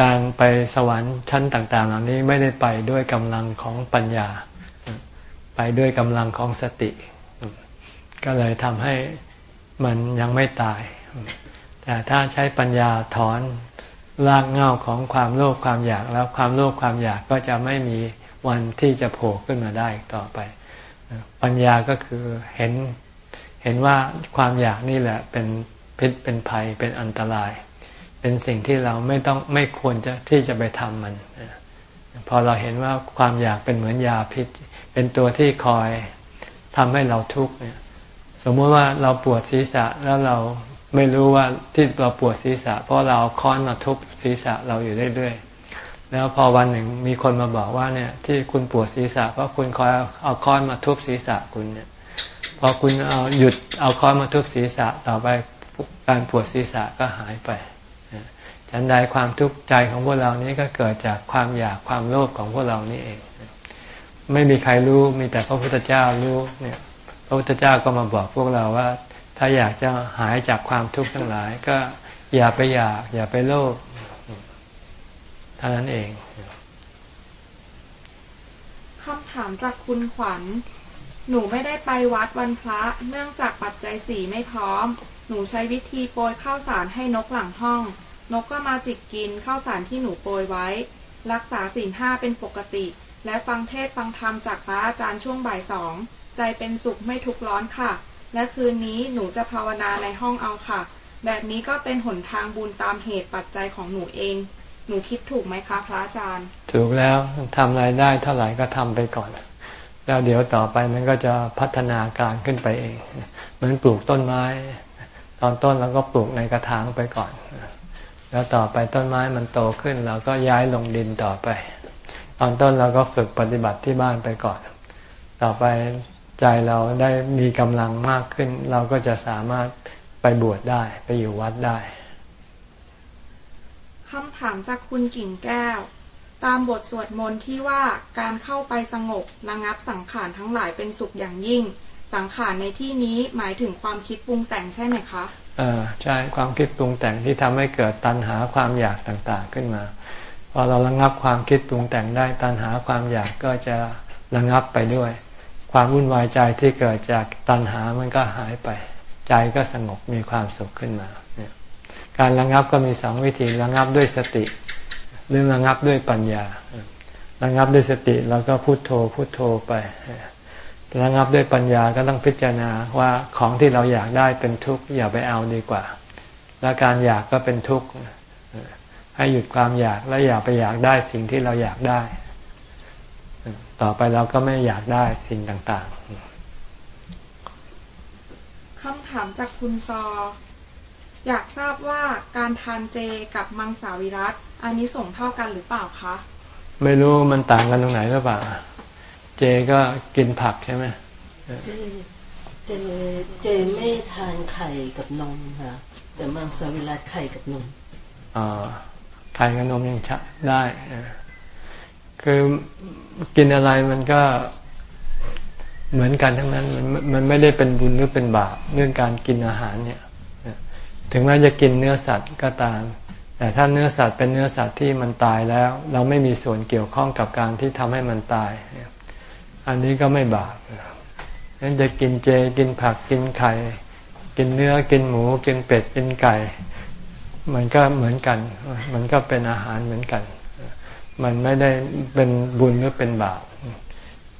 การไปสวรรค์ชั้นต่างๆ เหล่านี้ไม่ได้ไปด้วยกำลังของปัญญา ไปด้วยกำลังของสติ ก็เลยทำให้มันยังไม่ตาย แต่ถ้าใช้ปัญญาถอนรากเง้าของความโลภความอยากแล้วความโลภความอยากก็จะไม่มีวันที่จะโผล่ขึ้นมาได้ต่อไป ปัญญาก็คือเห็นเห็นว่าความอยากนี่แหละเป็นพิษเป็นภัยเป็นอันตราย เป็นสิ่งที่เราไม่ต้องไม่ควรจะที่จะไปทำมัน พอเราเห็นว่าความอยากเป็นเหมือนยาพิษ เป็นตัวที่คอยทำให้เราทุกข์เนี่ยสมมติว่าเราปวดศีรษะแล้วเราไม่รู้ว่าที่เราปวดศีรษะ เพราะเราค้อนมาทุบศีรษะเราอยู่เรื่อยๆ แล้วพอวันหนึ่งมีคนมาบอกว่าเนี่ย ที่คุณปวดศีรษะเพราะคุณคอยเอาค้อนมาทุบศีรษะคุณเนี่ย พอคุณเอาหยุดเอาค้อนมาทุบศีรษะต่อไปการปวดศีรษะก็หายไป ฉันใดความทุกข์ใจของพวกเรานี้ก็เกิดจากความอยากความโลภของพวกเรานี่เอง ไม่มีใครรู้มีแต่พระพุทธเจ้ารู้เนี่ยพระพุทธเจ้าก็มาบอกพวกเราว่า ถ้าอยากจะหายจากความทุกข์ทั้งหลาย ก็อย่าไปอยาก อย่าไปโลภเท่านั้นเอง
คำถามจากคุณขวัญ หนูไม่ได้ไปวัดวันพระ เนื่องจากปัจจัยสี่ไม่พร้อม หนูใช้วิธีโปรยข้าวสารให้นกหลังห้อง นกก็มาจิกกินข้าวสารที่หนูโปรยไว้ รักษาสิ่งห้าเป็นปกติ และฟังเทศฟังธรรมจากพระอาจารย์ช่วงบ่ายสอง ใจเป็นสุขไม่ทุกข์ร้อนค่ะ และคืนนี้หนูจะภาวนาในห้องเอาค่ะ แบบนี้ก็เป็นหนทางบุญตามเหตุปัจจัยของหนูเอง หนูคิดถูกไหมคะพระอาจารย์
ถูกแล้วทำรายได้เท่าไหร่ก็ทำไปก่อน แล้วเดี๋ยวต่อไปมันก็จะพัฒนาการขึ้นไปเอง เหมือนปลูกต้นไม้ ตอนต้นเราก็ปลูกในกระถางไปก่อน แล้วต่อไปต้นไม้มันโตขึ้นเราก็ย้ายลงดินต่อไป ตอนต้นเราก็ฝึกปฏิบัติที่บ้านไปก่อน ต่อไปใจเราได้มีกำลังมากขึ้น เราก็จะสามารถไปบวชได้ไปอยู่วัดได้
คำถามจากคุณกิ่งแก้ว ตามบทสวดมนต์ที่ว่าการเข้าไปสงบระงับสังขารทั้งหลายเป็นสุขอย่างยิ่ง สังขารในที่นี้หมายถึงความคิดปรุงแต่งใช่ไหมคะ
ใช่ความคิดปรุงแต่งที่ทำให้เกิดตัณหาความอยากต่างๆขึ้นมาพอเราระงับความคิดปรุงแต่งได้ตัณหาความอยากก็จะระงับไปด้วย ความวุ่นวายใจที่เกิดจากตัณหามันก็หายไป ใจก็สงบมีความสุขขึ้นมาการระงับก็มีสองวิธีระงับด้วยสติ หรือระงับด้วยปัญญาระงับด้วยสติเราก็พุโทโธพุโทโธไป ระงับด้วยปัญญาก็ต้องพิจารณาว่าของที่เราอยากได้เป็นทุกข์อย่าไปเอาดีกว่า และการอยากก็เป็นทุกข์ให้หยุดความอยากแล้วอย่าไปอยากได้สิ่งที่เราอยากได้ ต่อไปเราก็ไม่อยากได้สิ่งต่าง
ๆคำถามจากคุณซอ อยากทราบว่าการทานเจกับมังสวิรัตอันนี้ส่งเท่ากันหรือเปล่าคะ
ไม่รู้มันต่างกันตรงไหนหรือเปล่า เจก็กินผักใช่ไหม
เจเจเจไม่ทานไข่กับนมค่ะแต่มังสวิรัตไข่กับนม
อ๋อไข่กับนมยังชะได้คือกินอะไรมันก็เหมือนกันทั้งนั้นมันมันไม่ได้เป็นบุญหรือเป็นบาปเรื่องการกินอาหารเนี่ย ถึงแม้จะกินเนื้อสัตว์ก็ตาม แต่ถ้าเนื้อสัตว์เป็นเนื้อสัตว์ที่มันตายแล้ว เราไม่มีส่วนเกี่ยวข้องกับการที่ทำให้มันตาย อันนี้ก็ไม่บาปนั้นจะกินเจกินผักกินไข่ กินเนื้อกินหมู กินเป็ดกินไก่ มันก็เหมือนกัน มันก็เป็นอาหารเหมือนกัน มันไม่ได้เป็นบุญหรือเป็นบาป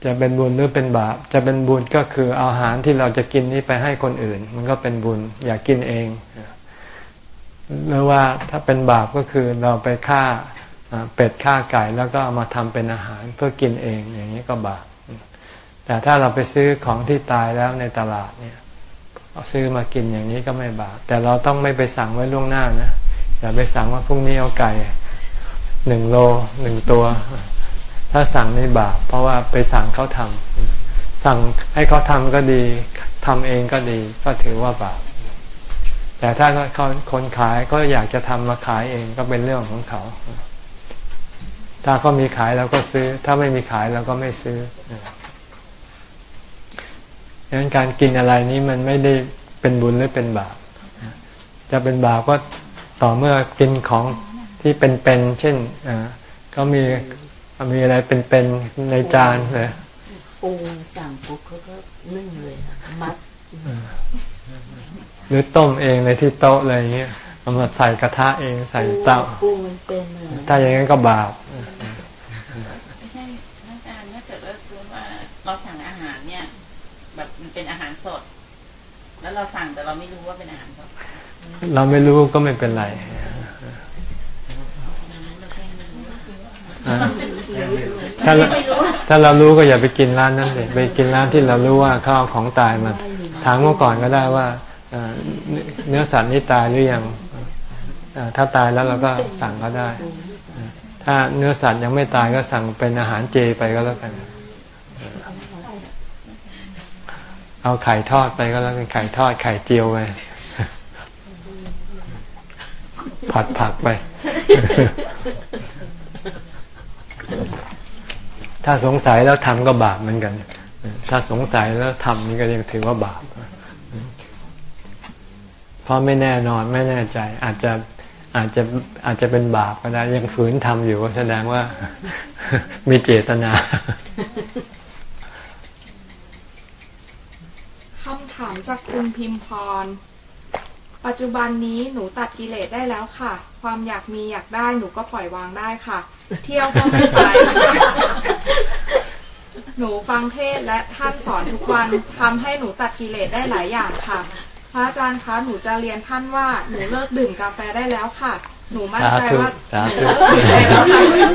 จะเป็นบุญหรือเป็นบาป จะเป็นบุญก็คืออาหารที่เราจะกินนี้ไปให้คนอื่น มันก็เป็นบุญ อย่ากกินเองหรือว่าถ้าเป็นบาปก็คือเราไปฆ่าเป็ดฆ่าไก่แล้วก็เอามาทำเป็นอาหารเพื่อกินเองอย่างนี้ก็บาป แต่ถ้าเราไปซื้อของที่ตายแล้วในตลาดเนี่ยซื้อมากินอย่างนี้ก็ไม่บาปแต่เราต้องไม่ไปสั่งไว้ล่วงหน้านะอย่าไปสั่งว่าพรุ่งนี้เอาไก่หนึ่งโลหนึ่งตัว ถ้าสั่งนี่บาปเพราะว่าไปสั่งเขาทำสั่งให้เขาทำก็ดีทำเองก็ดีก็ถือว่าบาปแต่ถ้าเขาคนขายก็อยากจะทำมาขายเองก็เป็นเรื่องของเขา ถ้าเขามีขายเราก็ซื้อ ถ้าไม่มีขายเราก็ไม่ซื้อ ดังนั้นการกินอะไรนี้มันไม่ได้เป็นบุญหรือเป็นบาป จะเป็นบาปก็ต่อเมื่อกินของที่เป็นๆเช่นก็มีมีอะไรเป็นๆในจานเลย
ปูสั่งปุ๊บเขาก็นึ่งเลยมัด
หรือต้มเองในที่โต๊ะอะไรเงี้ยเอามาใส่กระทะเองใส่เตา
ปูมันเป็น
ถ้าอย่างนั้นก็บาป
ไม่ใช่นักการถ้าเกิดว่าซื้อว่าเราสั่งอาหารเนี่ยแบบมันเป็นอาหารสด แล้วเราสั่งแต่เราไม่รู้ว่าเป็นอาหารสด
เราไม่รู้ก็ไม่เป็นไรถ้าถ้าเรารู้ก็อย่าไปกินร้านนั้นเลยไปกินร้านที่เรารู้ว่าเขาเอาของตายมาถามเมื่อก่อนก็ได้ว่าเนื้อสัตว์นี่ตายหรือยังถ้าตายแล้วเราก็สั่งก็ได้ ถ้าเนื้อสัตว์ยังไม่ตายก็สั่งเป็นอาหารเจไปก็แล้วกัน เอาไข่ทอดไปก็แล้วกันไข่ทอดไข่เจียวไปผัดผักไป ถ้าสงสัยแล้วทำก็บาปเหมือนกัน ถ้าสงสัยแล้วทำนี่ก็ยังถือว่าบาปเพราะไม่แน่นอนไม่แน่ใจ อาจจะอาจจะอาจจะเป็นบาปก็ได้ยังฝืนทำอยู่ก็แสดงว่ามีเจตนา
ถามจากคุณพิมพร ปัจจุบันนี้หนูตัดกิเลสได้แล้วค่ะ ความอยากมีอยากได้หนูก็ปล่อยวางได้ค่ะ เที่ยวก็ไม่ไปหนูฟังเทศและท่านสอนทุกวันทำให้หนูตัดกิเลสได้หลายอย่างค่ะ พระอาจารย์คะหนูจะเรียนท่านว่าหนูเลิกดื่มกาแฟได้แล้วค่ะ หนูมั่นใจว่าหนูเลิกดื่มได้แล้วค่ะเลิก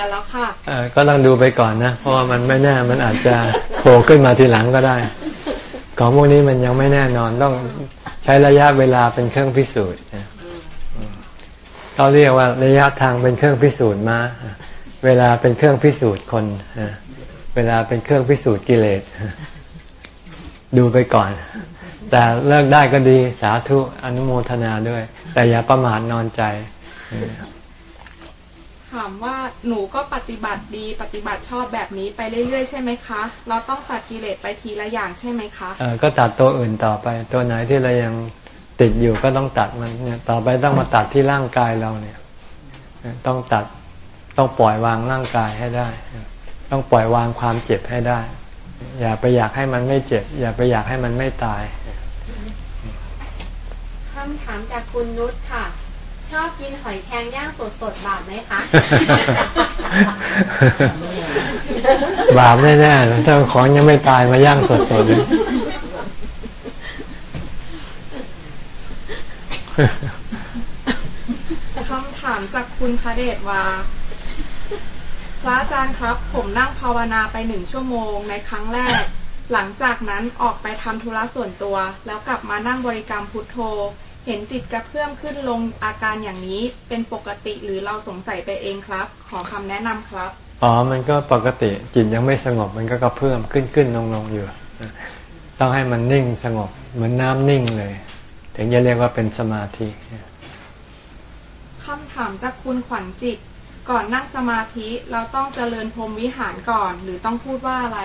มาสองเดือนแล้วค่ะ
ก็ต้องดูไปก่อนนะเพราะว่ามันไม่แน่มันอาจจะโผล่ขึ้นมาทีหลังก็ได้ ของพวกนี้มันยังไม่แน่นอนต้องใช้ระยะเวลาเป็นเครื่องพิสูจน์เขาเรียกว่าระยะทางเป็นเครื่องพิสูจน์มาเวลาเป็นเครื่องพิสูจน์คนเวลาเป็นเครื่องพิสูจน์กิเลสดูไปก่อน แต่เลิกได้ก็ดีสาธุอนุโมทนาด้วย แต่อย่าประมาทนอนใจ
ถามว่าหนูก็ปฏิบัติดีปฏิบัติชอบแบบนี้ไปเรื่อยๆ ใช่ไหมคะ เราต้องตัดกิเลสไปทีละอย่างใช่ไหมคะ
เออก็ตัดตัวอื่นต่อไป ตัวไหนที่เรายังติดอยู่ก็ต้องตัดมันเนี่ยต่อไปต้องมาตัดที่ร่างกายเราเนี่ย ต้องตัดต้องปล่อยวางร่างกายให้ได้ ต้องปล่อยวางความเจ็บให้ได้ อย่าไปอยากให้มันไม่เจ็บ อย่าไปอยากให้มันไม่ตาย
คำถามจากคุณนุชค่ะ ชอบกินหอยแครงย่างสดๆบาปไหมคะ
บาปแน่ๆถ้าของยังไม่ตายมาย่างสดๆเลย
คำถามจากคุณพระเดชว่าพระอาจารย์ครับ ผมนั่งภาวนาไปหนึ่งชั่วโมงในครั้งแรก หลังจากนั้นออกไปทำธุระส่วนตัว แล้วกลับมานั่งบริกรรมพุทโธ เห็นจิตกระเพื่อมขึ้นลงอาการอย่างนี้เป็นปกติหรือเราสงสัยไปเองครับ ขอคำแนะนำครับ
อ๋อมันก็ปกติจิตยังไม่สงบมันก็กระเพื่อมขึ้นขึ้นลงลงอยู่ต้องให้มันนิ่งสงบเหมือนน้ำนิ่งเลย ถึงจะเรียกว่าเป็นสมาธิ
คำถามจากคุณขวัญจิต ก่อนนั่งสมาธิเราต้องเจริญพรมวิหารก่อน หรือต้องพูดว่าอะไร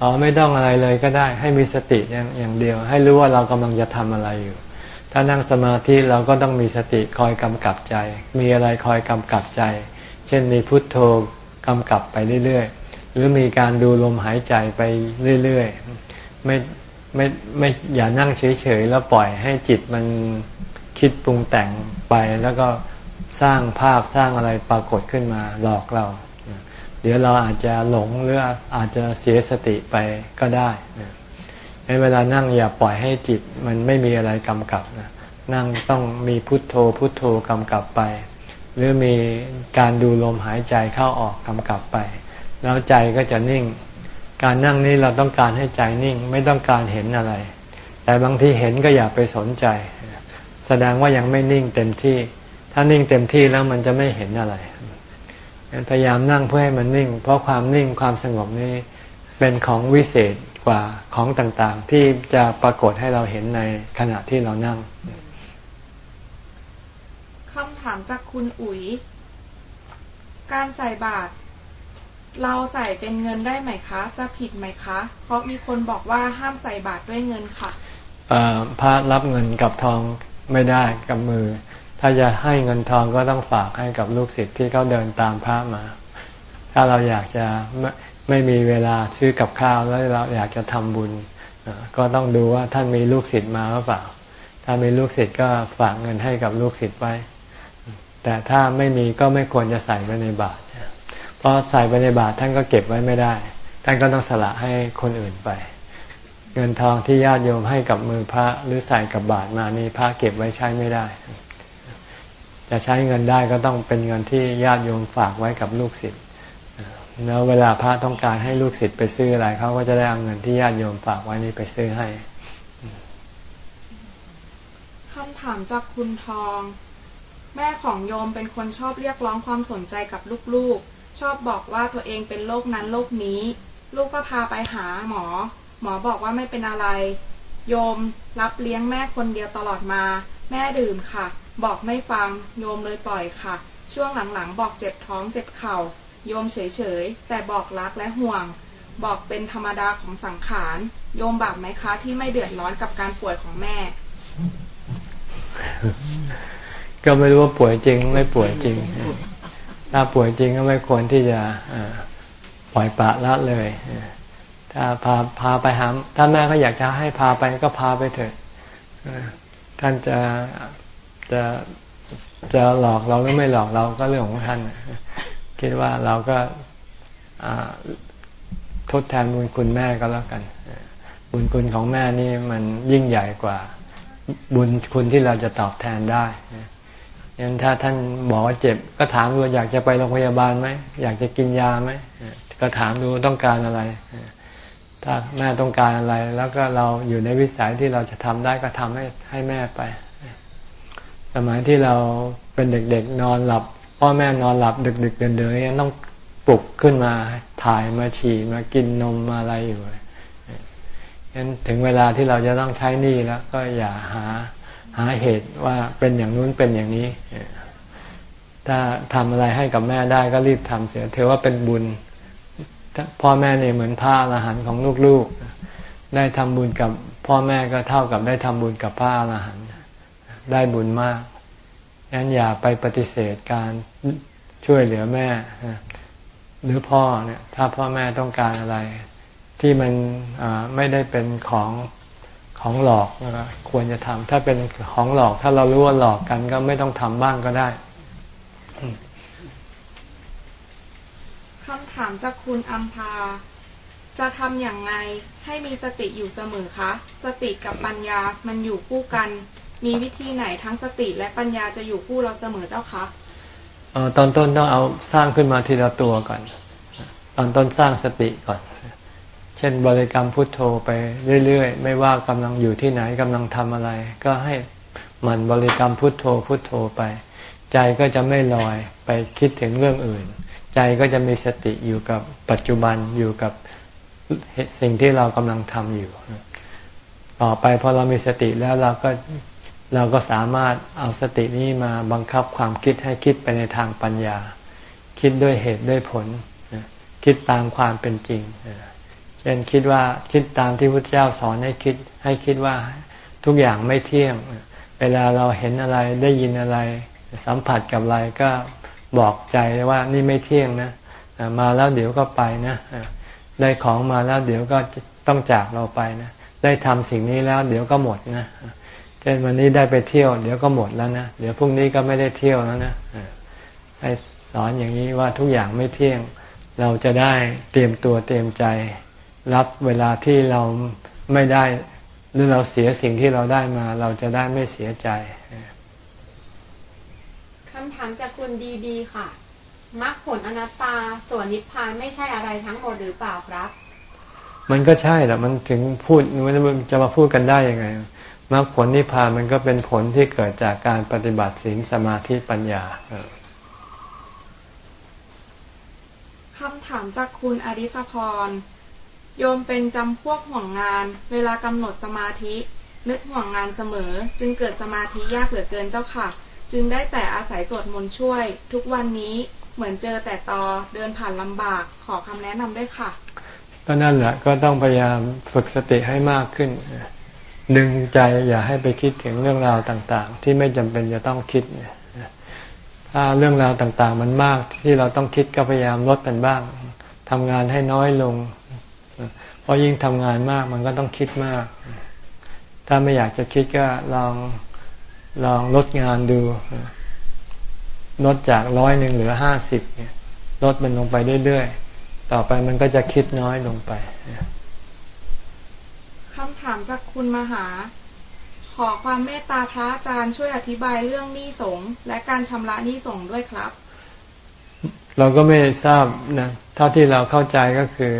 อ๋อไม่ต้องอะไรเลยก็ได้ ให้มีสติอย่างอย่างเดียว ให้รู้ว่าเรากำลังจะทำอะไรอยู่ ถ้านั่งสมาธิเราก็ต้องมีสติคอยกำกับใจ มีอะไรคอยกำกับใจ เช่นมีพุทโธกำกับไปเรื่อยๆ หรือมีการดูลมหายใจไปเรื่อยๆ ไม่ไม่ไม่อย่านั่งเฉยๆ แล้วปล่อยให้จิตมันคิดปรุงแต่งไปแล้วก็สร้างภาพสร้างอะไรปรากฏขึ้นมาหลอกเรา เดี๋ยวเราอาจจะหลงหรืออาจจะเสียสติไปก็ได้ เวลานั่งอย่าปล่อยให้จิตมันไม่มีอะไรกำกับนะนั่งต้องมีพุทโธพุทโธกำกับไป หรือมีการดูลมหายใจเข้าออกกำกับไป แล้วใจก็จะนิ่ง การนั่งนี้เราต้องการให้ใจนิ่งไม่ต้องการเห็นอะไร แต่บางทีเห็นก็อย่าไปสนใจ แสดงว่ายังไม่นิ่งเต็มที่ ถ้านิ่งเต็มที่แล้วมันจะไม่เห็นอะไรพยายามนั่งเพื่อให้มันนิ่ง เพราะความนิ่งความสงบนี้ เป็นของวิเศษกว่าของต่างๆ ที่จะปรากฏให้เราเห็นในขณะที่เรานั่ง
คำถามจากคุณอุ๋ย การใส่บาตรเราใส่เป็นเงินได้ไหมคะ จะผิดไหมคะ เพราะมีคนบอกว่าห้ามใส่บาตรด้วยเงินค่ะ
พระรับเงินกับทองไม่ได้กับมือ ถ้าจะให้เงินทองก็ต้องฝากให้กับลูกศิษย์ที่เขาเดินตามพระมา ถ้าเราอยากจะ ไม่มีเวลาซื้อกับข้าวแล้วเราอยากจะทำบุญ ก็ต้องดูว่าท่านมีลูกศิษย์มาหรือเปล่า ถ้ามีลูกศิษย์ก็ฝากเงินให้กับลูกศิษย์ไว้ แต่ถ้าไม่มีก็ไม่ควรจะใส่ไว้ในบาตรเพราะใส่ไว้ในบาตรท่านก็เก็บไว้ไม่ได้ ท่านก็ต้องสละให้คนอื่นไป เงินทองที่ญาติโยมให้กับมือพระหรือใส่กับบาตรมานี่พระเก็บไว้ใช้ไม่ได้ จะใช้เงินได้ก็ต้องเป็นเงินที่ญาติโยมฝากไว้กับลูกศิษย์ แล้วเวลาพระต้องการให้ลูกศิษย์ไปซื้ออะไรเขาก็จะได้เอาเงินที่ญาติโยมฝากไว้นี้ไปซื้อให้
คำถามจากคุณทอง แม่ของโยมเป็นคนชอบเรียกร้องความสนใจกับลูกๆ ชอบบอกว่าตัวเองเป็นโรคนั้นโรคนี้ ลูกก็พาไปหาหมอ หมอบอกว่าไม่เป็นอะไร โยมรับเลี้ยงแม่คนเดียวตลอดมา แม่ดื่มค่ะ บอกไม่ฟังโยมเลยปล่อยค่ะ ช่วงหลังๆ บอกเจ็บท้องเจ็บเข่า โยมเฉยๆ แต่บอกรักและห่วง บอกเป็นธรรมดาของสังขาร โยมบาปไหมคะที่ไม่เดือดร้อนกับการป่วยของแม่
ก็ไม่รู้ว่าป่วยจริงไม่ป่วยจริง ถ้าป่วยจริงก็ไม่ควรที่จะปล่อยปละละเลย ถ้าพาพาไปหา ถ้าแม่เขาอยากจะให้พาไปก็พาไปเถอะท่านจะจะจะหลอกเราหรือไม่หลอกเราก็เรื่องของท่าน คิดว่าเราก็ทดแทนบุญคุณแม่ก็แล้วกัน บุญคุณของแม่นี่มันยิ่งใหญ่กว่าบุญคุณที่เราจะตอบแทนได้ยันถ้าท่านบอกว่าเจ็บ ก็ถามดูอยากจะไปโรงพยาบาลไหมอยากจะกินยาไหมก็ถามดูต้องการอะไร ถ้าแม่ต้องการอะไร แล้วก็เราอยู่ในวิสัยที่เราจะทำได้ก็ทำให้ให้แม่ไป สมัยที่เราเป็นเด็กๆนอนหลับ พ่อแม่นอนหลับดึกๆเดินๆยังต้องปลุกขึ้นมาถ่ายมาฉี่มากินนมมาอะไรอยู่งั้นถึงเวลาที่เราจะต้องใช้หนี่แล้ว ก็อย่าหาหาเหตุว่าเป็นอย่างนู้นเป็นอย่างนี้ ถ้าทำอะไรให้กับแม่ได้ก็รีบทำเสียถือว่าเป็นบุญ พ่อแม่เนี่ยเหมือนพระอรหันต์ของลูกๆ ได้ทำบุญกับพ่อแม่ก็เท่ากับได้ทำบุญกับพระอรหันต์ได้บุญมาก งั้นอย่าไปปฏิเสธการช่วยเหลือแม่ หรือพ่อเนี่ย ถ้าพ่อแม่ต้องการอะไร ที่มันไม่ได้เป็นของของหลอกควรจะทำถ้าเป็นของหลอก ถ้าเรารู้ว่าหลอกกันก็ไม่ต้องทำบ้างก็ได้
คำถามจากคุณอัมพา จะทำอย่างไรให้มีสติอยู่เสมอคะ สติกับปัญญามันอยู่คู่กัน มีวิธีไหนทั้งสติและปัญญาจะอยู่คู่เราเสมอเจ้าคะ
ออตอนต้นต้องเอาสร้างขึ้นมาทีละตัวก่อน ตอนต้นสร้างสติก่อน เช่นบริกรรมพุทโธไปเรื่อยๆ ไม่ว่ากำลังอยู่ที่ไหนกำลังทำอะไร ก็ให้มันบริกรรมพุทโธพุทโธไป ใจก็จะไม่ลอยไปคิดถึงเรื่องอื่น ใจก็จะมีสติอยู่กับปัจจุบันอยู่กับสิ่งที่เรากำลังทำอยู่ ต่อไปพอเรามีสติแล้วเราก็ เราก็สามารถเอาสตินี้มาบังคับความคิดให้คิดไปในทางปัญญา คิดด้วยเหตุด้วยผล คิดตามความเป็นจริง เช่นคิดว่าคิดตามที่พระเจ้าสอนให้คิด ให้คิดว่าทุกอย่างไม่เที่ยง เวลาเราเห็นอะไรได้ยินอะไร สัมผัสกับอะไรก็บอกใจว่านี่ไม่เที่ยงนะมาแล้วเดี๋ยวก็ไปนะได้ของมาแล้วเดี๋ยวก็ต้องจากเราไปนะ ได้ทำสิ่งนี้แล้วเดี๋ยวก็หมดนะ ช่นวันนี้ได้ไปเที่ยว เดี๋ยวก็หมดแล้วนะ เดี๋ยวพรุ่งนี้ก็ไม่ได้เที่ยวแล้วนะให้สอนอย่างนี้ว่าทุกอย่างไม่เที่ยง เราจะได้เตรียมตัวเตรียมใจ รับเวลาที่เราไม่ได้ หรือเราเสียสิ่งที่เราได้มา เราจะได้ไม่เสียใจ
คำถามจากคุณดีดีค่ะมรรคผลอนัตตาส่วนนิพพานไม่ใช่อะไรทั้งหมดหรือเปล่าครับ
มันก็ใช่แหละมันถึงพูดมันจะมาพูดกันได้ยังไง มรรคผลนิพพานมันก็เป็นผลที่เกิดจากการปฏิบัติศีลสมาธิปัญญา
คำถามจากคุณอริสพร โยมเป็นจำพวกห่วงงาน เวลากำหนดสมาธิ นึกห่วงงานเสมอ จึงเกิดสมาธิยากเหลือเกินเจ้าค่ะ จึงได้แต่อาศัยสวดมนต์ช่วย ทุกวันนี้เหมือนเจอแต่ตอเดินผ่านลำบากขอคำแนะนำด้วยค่ะ
ก็นั่นแหละก็ต้องพยายามฝึกสติให้มากขึ้น ดึงใจอย่าให้ไปคิดถึงเรื่องราวต่างๆ ที่ไม่จำเป็นจะต้องคิดถ้าเรื่องราวต่างๆ มันมากที่เราต้องคิดก็พยายามลดมันบ้างทำงานให้น้อยลง เพราะยิ่งทำงานมากมันก็ต้องคิดมาก ถ้าไม่อยากจะคิดก็ลองลองลดงานดูลดจากร้อยหนึ่งเหลือห้าสิบเนี่ยลดมันลงไปเรื่อยๆต่อไปมันก็จะคิดน้อยลงไปา
มจากคุณมหา ขอความเมตตาพระอาจารย์ช่วยอธิบายเรื่องหนี้สงและการชำระหนี้สงด้วยครับ
เราก็ไม่ทราบนะเท่าที่เราเข้าใจก็คือ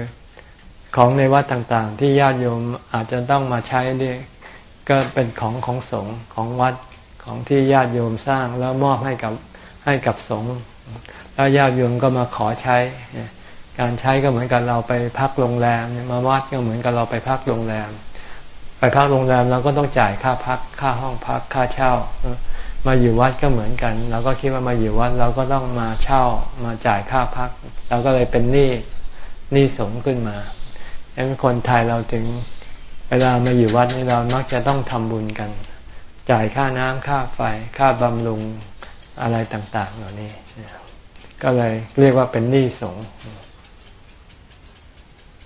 ของในวัดต่างๆ ที่ญาติโยมอาจจะต้องมาใช้ด้วยก็เป็นของของสงฆ์ของวัดของที่ญาติโยมสร้างแล้วมอบให้กับให้กับสงฆ์แล้วญาติโยมก็มาขอใช้ การใช้ก็เหมือนกับเราไปพักโรงแรมมาวัดก็เหมือนกับเราไปพักโรงแรม ไปพักโรงแรมเราก็ต้องจ่ายค่าพัก ค่าห้องพัก ค่าเช่า มาอยู่วัดก็เหมือนกัน เราก็คิดว่ามาอยู่วัดเราก็ต้องมาเช่ามาจ่ายค่าพัก เราก็เลยเป็นหนี้หนี้สงขึ้นมาดังนั้นคนไทยเราถึงเวลามาอยู่วัดนี่เรามักจะต้องทำบุญกัน จ่ายค่าน้ำค่าไฟ ค่าบำรุงอะไรต่าง ๆ เหล่านี้ ก็เลยเรียกว่าเป็นหนี้สงฆ์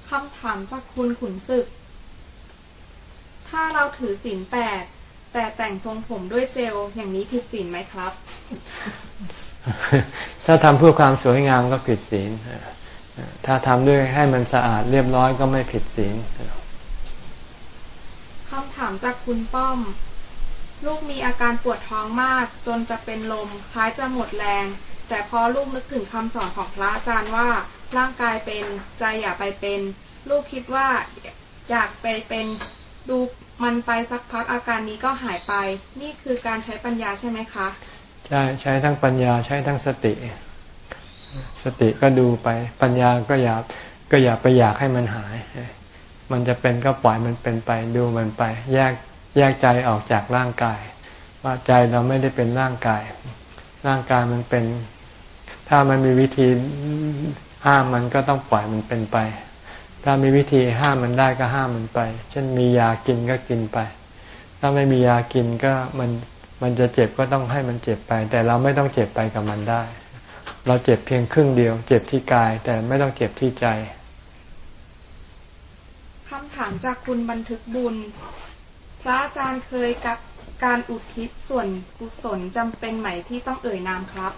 คำถามจากคุณขุนศึก ถ้าเราถือศีลแปดแต่แต่งทรงผมด้วยเจลอย่างนี้ผิดศีลไหมครับ
ถ้าทำเพื่อความสวยงามก็ผิดศีลถ้าทำด้วยให้มันสะอาดเรียบร้อยก็ไม่ผิดศีล
คำถามจากคุณป้อม ลูกมีอาการปวดท้องมาก จนจะเป็นลมคล้ายจะหมดแรง แต่พอลูกนึกถึงคำสอนของพระอาจารย์ว่าร่างกายเป็นใจอย่าไปเป็น ลูกคิดว่าอยากไปเป็น ดูมันไปสักพักอาการนี้ก็หายไป นี่คือการใช้ปัญญาใช่ไหมคะ
ใช่ใช้ทั้งปัญญาใช้ทั้งสติ สติก็ดูไป ปัญญาก็อย่าก็อย่าไปอยากให้มันหาย มันจะเป็นก็ปล่อยมันเป็นไปดูมันไป แยกแยกใจออกจากร่างกาย ว่าใจเราไม่ได้เป็นร่างกาย ร่างกายมันเป็น ถ้ามันมีวิธีห้ามมันก็ต้องปล่อยมันเป็นไป ถ้ามีวิธีห้ามมันได้ก็ห้ามมันไป เช่นมียากินก็กินไป ถ้าไม่มียากินก็มันมันจะเจ็บก็ต้องให้มันเจ็บไป แต่เราไม่ต้องเจ็บไปกับมันได้ เราเจ็บเพียงครึ่งเดียว เจ็บที่กาย แต่ไม่ต้องเจ็บที่ใจา
มจากคุณบันทึกบุญ พระอาจารย์เคยกับการอุทิศส่วนกุศลจำเป็นไหมที่ต้องเอ่ยนามครับ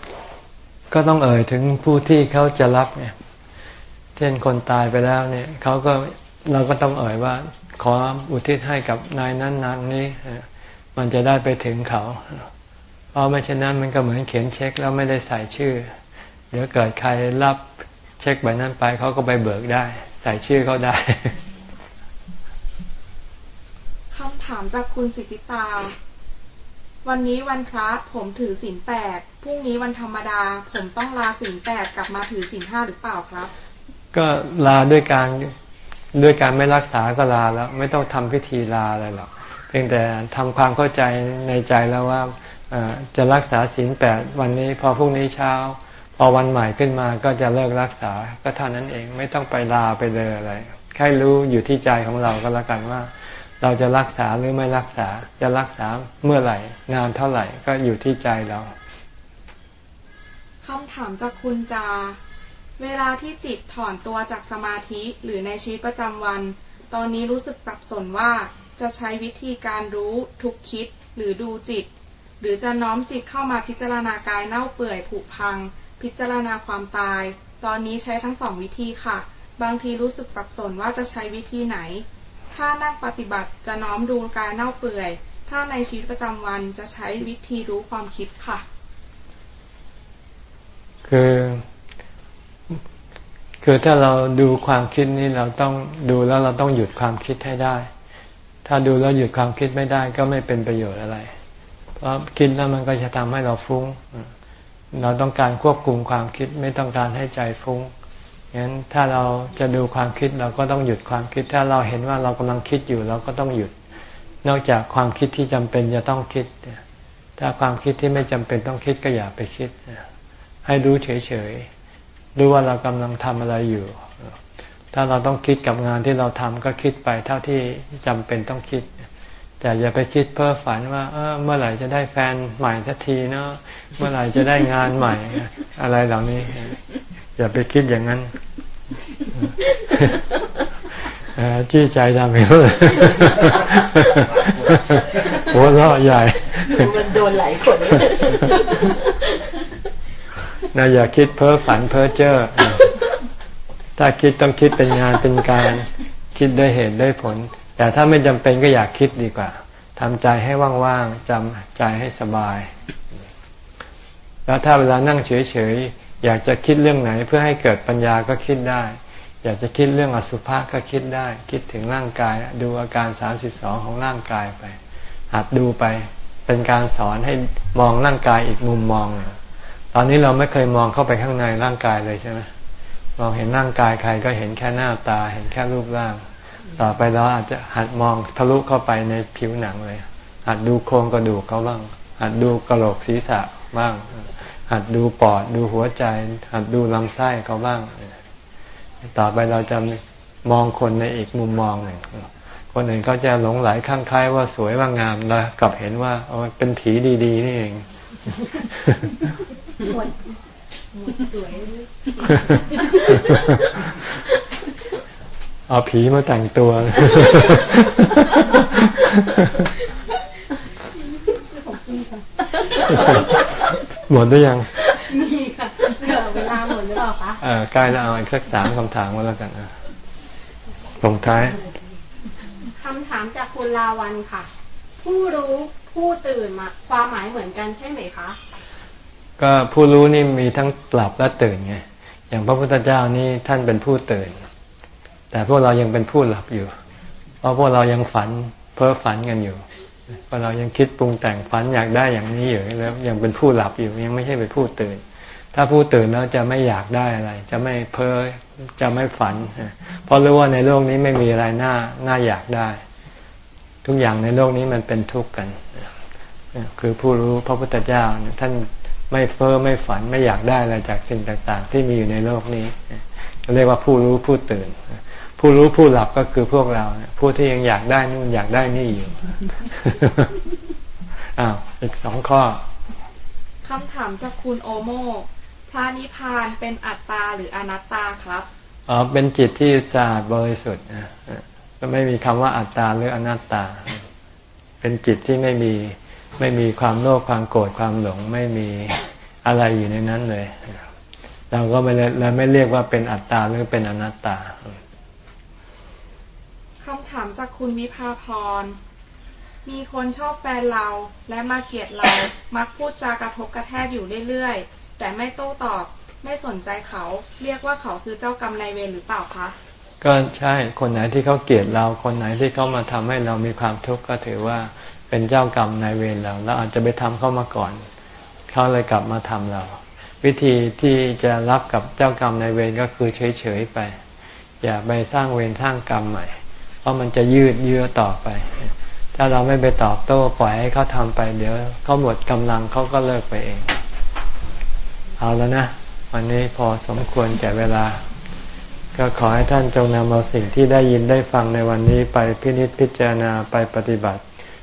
ก็ต้องเอ่ยถึงผู้ที่เขาจะรับเนี่ย เช่นคนตายไปแล้วเนี่ยเขาก็เราก็ต้องเอ่ยว่า ขออุทิศให้กับนายนั้นนางนี้ มันจะได้ไปถึงเขาเพราะไม่เช่นนั้นมันก็เหมือนเขียนเช็คแล้วไม่ได้ใส่ชื่อ เดี๋ยวเกิดใครรับเช็คใบนั้นไปเขาก็ไปเบิกได้ ใส่ชื่อเขาได้
คำถามจากคุณสิทธิตา วันนี้วันพระผมถือศีลแปดพรุ่งนี้วันธรรมดา ผมต้องลาศีลแปดกลับมาถือศีลห้าหรือเปล่าครับ
ก็ลาด้วยการด้วยการไม่รักษาก็ลาแล้ว ไม่ต้องทำพิธีลาอะไรหรอกเพียงแต่ทำความเข้าใจในใจแล้วว่าจะรักษาศีลแปดวันนี้พอพรุ่งนี้เช้า พอวันใหม่ขึ้นมาก็จะเลิกรักษาก็เท่านั้นเองไม่ต้องไปลาไปเลยอะไรแค่รู้อยู่ที่ใจของเราก็แล้วกันว่า เราจะรักษาหรือไม่รักษา จะรักษาเมื่อไหร่ นานเท่าไหร่ก็อยู่ที่ใจเรา
คำถามจากคุณจา เวลาที่จิตถอนตัวจากสมาธิหรือในชีวิตประจำวัน ตอนนี้รู้สึกสับสนว่าจะใช้วิธีการรู้ทุกคิดหรือดูจิต หรือจะน้อมจิตเข้ามาพิจารณากายเน่าเปื่อยผุพัง พิจารณาความตาย ตอนนี้ใช้ทั้งสองวิธีค่ะ บางทีรู้สึกสับสนว่าจะใช้วิธีไหน ถ้านั่งปฏิบัติจะน้อมดูกายเน่าเปื่อย ถ้าในชีวิตประจำวันจะใช้วิธีรู้ความคิดค่ะ
คือ คือถ้าเราดูความคิดนี้เราต้องดูแล้วเราต้องหยุดความคิดให้ได้ ถ้าดูแล้วหยุดความคิดไม่ได้ก็ไม่เป็นประโยชน์อะไร เพราะคิดแล้วมันก็จะทำให้เราฟุ้ง เราต้องการควบคุมความคิดไม่ต้องการให้ใจฟุ้งงั้นถ้าเราจะดูความคิดเราก็ต้องหยุดความคิด ถ้าเราเห็นว่าเรากำลังคิดอยู่เราก็ต้องหยุด นอกจากความคิดที่จำเป็นจะต้องคิด ถ้าความคิดที่ไม่จำเป็นต้องคิดก็อย่าไปคิด ให้รู้เฉยๆ รู้ว่าเรากำลังทำอะไรอยู่ ถ้าเราต้องคิดกับงานที่เราทำก็คิดไปเท่าที่จำเป็นต้องคิด แต่อย่าไปคิดเพ้อฝันว่าเออเมื่อไหร่จะได้แฟนใหม่สักทีเนาะเมื่อไหร่จะได้งานใหม่ อะไรเหล่านี้ อย่าไปคิดอย่างนั้นจี้ใจทำเองเลยหัวเราะใหญ่
มันโดนหลายคน
นะอย่าคิดเพ้อฝันเพ้อเจ้อถ้าคิดต้องคิดเป็นงานเป็นการ คิดด้วยเหตุด้วยผล แต่ถ้าไม่จำเป็นก็อยากคิดดีกว่าทำใจให้ว่างๆจำใจให้สบาย แล้วถ้าเวลานั่งเฉยๆอยากจะคิดเรื่องไหนเพื่อให้เกิดปัญญาก็คิดได้ อยากจะคิดเรื่องอสุภะก็คิดได้ คิดถึงร่างกาย ดูอาการสามสิบสองของร่างกายไปหัดดูไป เป็นการสอนให้มองร่างกายอีกมุมมอง ตอนนี้เราไม่เคยมองเข้าไปข้างในร่างกายเลยใช่ไหมมองเห็นร่างกายใครก็เห็นแค่หน้าตา เห็นแค่รูปร่าง ต่อไปเราอาจจะหัดมองทะลุเข้าไปในผิวหนังเลย หัดดูโครงกระดูกเขาบ้าง หัดดูกระโหลกศีรษะบ้าง หัดดูปอด ดูหัวใจ หัดดูลำไส้เขาบ้าง ต่อไปเราจะมองคนในอีกมุมมองหนึ่งคนอื่นเขาจะหลงไหลข้างคล้ายว่าสวยว่างามแล้วกลับเห็นว่าเป็นผีดี ๆ นี่เอง สวยเอาผีมาแต่งตัวหมดได้ยัง
มีค่ะเดี๋ยวเวลาหมดหรือเปล่าคะ
เออใกล้แล้วเอาอีกสักสามคำถามมาแล้วกันนะลงท้าย
คำถามจากคุณลาวันค่ะ ผู้รู้ผู้ตื่นมาความหมายเหมือนกันใช่ไหมคะ
ก็ผู้รู้นี่มีทั้งหลับและตื่นไงอย่างพระพุทธเจ้านี่ท่านเป็นผู้ตื่น แต่พวกเรายังเป็นผู้หลับอยู่ เพราะพวกเรายังฝันเพ้อฝันกันอยู่พวกเรายังคิดปรุงแต่งฝันอยากได้อย่างนี้อยู่แล้วยังเป็นผู้หลับอยู่ยังไม่ใช่เป็นผู้ตื่น ถ้าผู้ตื่นแล้วจะไม่อยากได้อะไร จะไม่เพ้อจะไม่ฝัน เพราะรู้ว่าในโลกนี้ไม่มีอะไรน่าน่าอยากได้ ทุกอย่างในโลกนี้มันเป็นทุกข์กัน คือผู้รู้พระพุทธเจ้าท่าน ไม่เฟ้อไม่ฝันไม่อยากได้อะไรจากสิ่งต่างๆ ที่มีอยู่ในโลกนี้เรียกว่าผู้รู้ผู้ตื่น ผู้รู้ผู้หลับก็คือพวกเรา ผู้ที่ยังอยากได้นู่นอยากได้นี่อยู่อ้าวอีกสองข้อ
คำถามจากคุณโอโมพระนิพพานเป็นอัตตาหรืออนัตตาครับ
อ๋อเป็นจิตที่สะอาดบริสุทธิ์ไม่มีคำว่าอัตตาหรืออนัตตา เป็นจิตที่ไม่มี ไม่มีความโลภความโกรธความหลงไม่มีอะไรอยู่ในนั้นเลย เราก็ไม่เราไม่เรียกว่าเป็นอัตตาหรือเป็นอนัตตา
คำถามจากคุณวิภาพร มีคนชอบแฟนเราและมาเกลียดเรา มักพูดจากระทบกระแทกอยู่เรื่อยๆ แต่ไม่โต้ตอบ ไม่สนใจเขา เรียกว่าเขาคือเจ้ากรรมนายเวรหรือเปล่าคะ
ก็ใช่ คนไหนที่เขาเกลียดเรา คนไหนที่เขามาทำให้เรามีความทุกข์ก็ถือว่า เป็นเจ้ากรรมนายเวรเราเราอาจจะไปทำเข้ามาก่อน เขาเลยกลับมาทำเรา วิธีที่จะรับกับเจ้ากรรมนายเวรก็คือเฉยๆไป อย่าไปสร้างเวรสร้างกรรมใหม่ เพราะมันจะยืดเยื้อต่อไป ถ้าเราไม่ไปตอบโต้ปล่อยให้เขาทำไป เดี๋ยวเขาหมดกำลังเขาก็เลิกไปเอง เอาแล้วนะ วันนี้พอสมควรแก่เวลาก็ขอให้ท่านจงนำเอาสิ่งที่ได้ยินได้ฟังในวันนี้ไปพินิจพิจารณาไปปฏิบัติ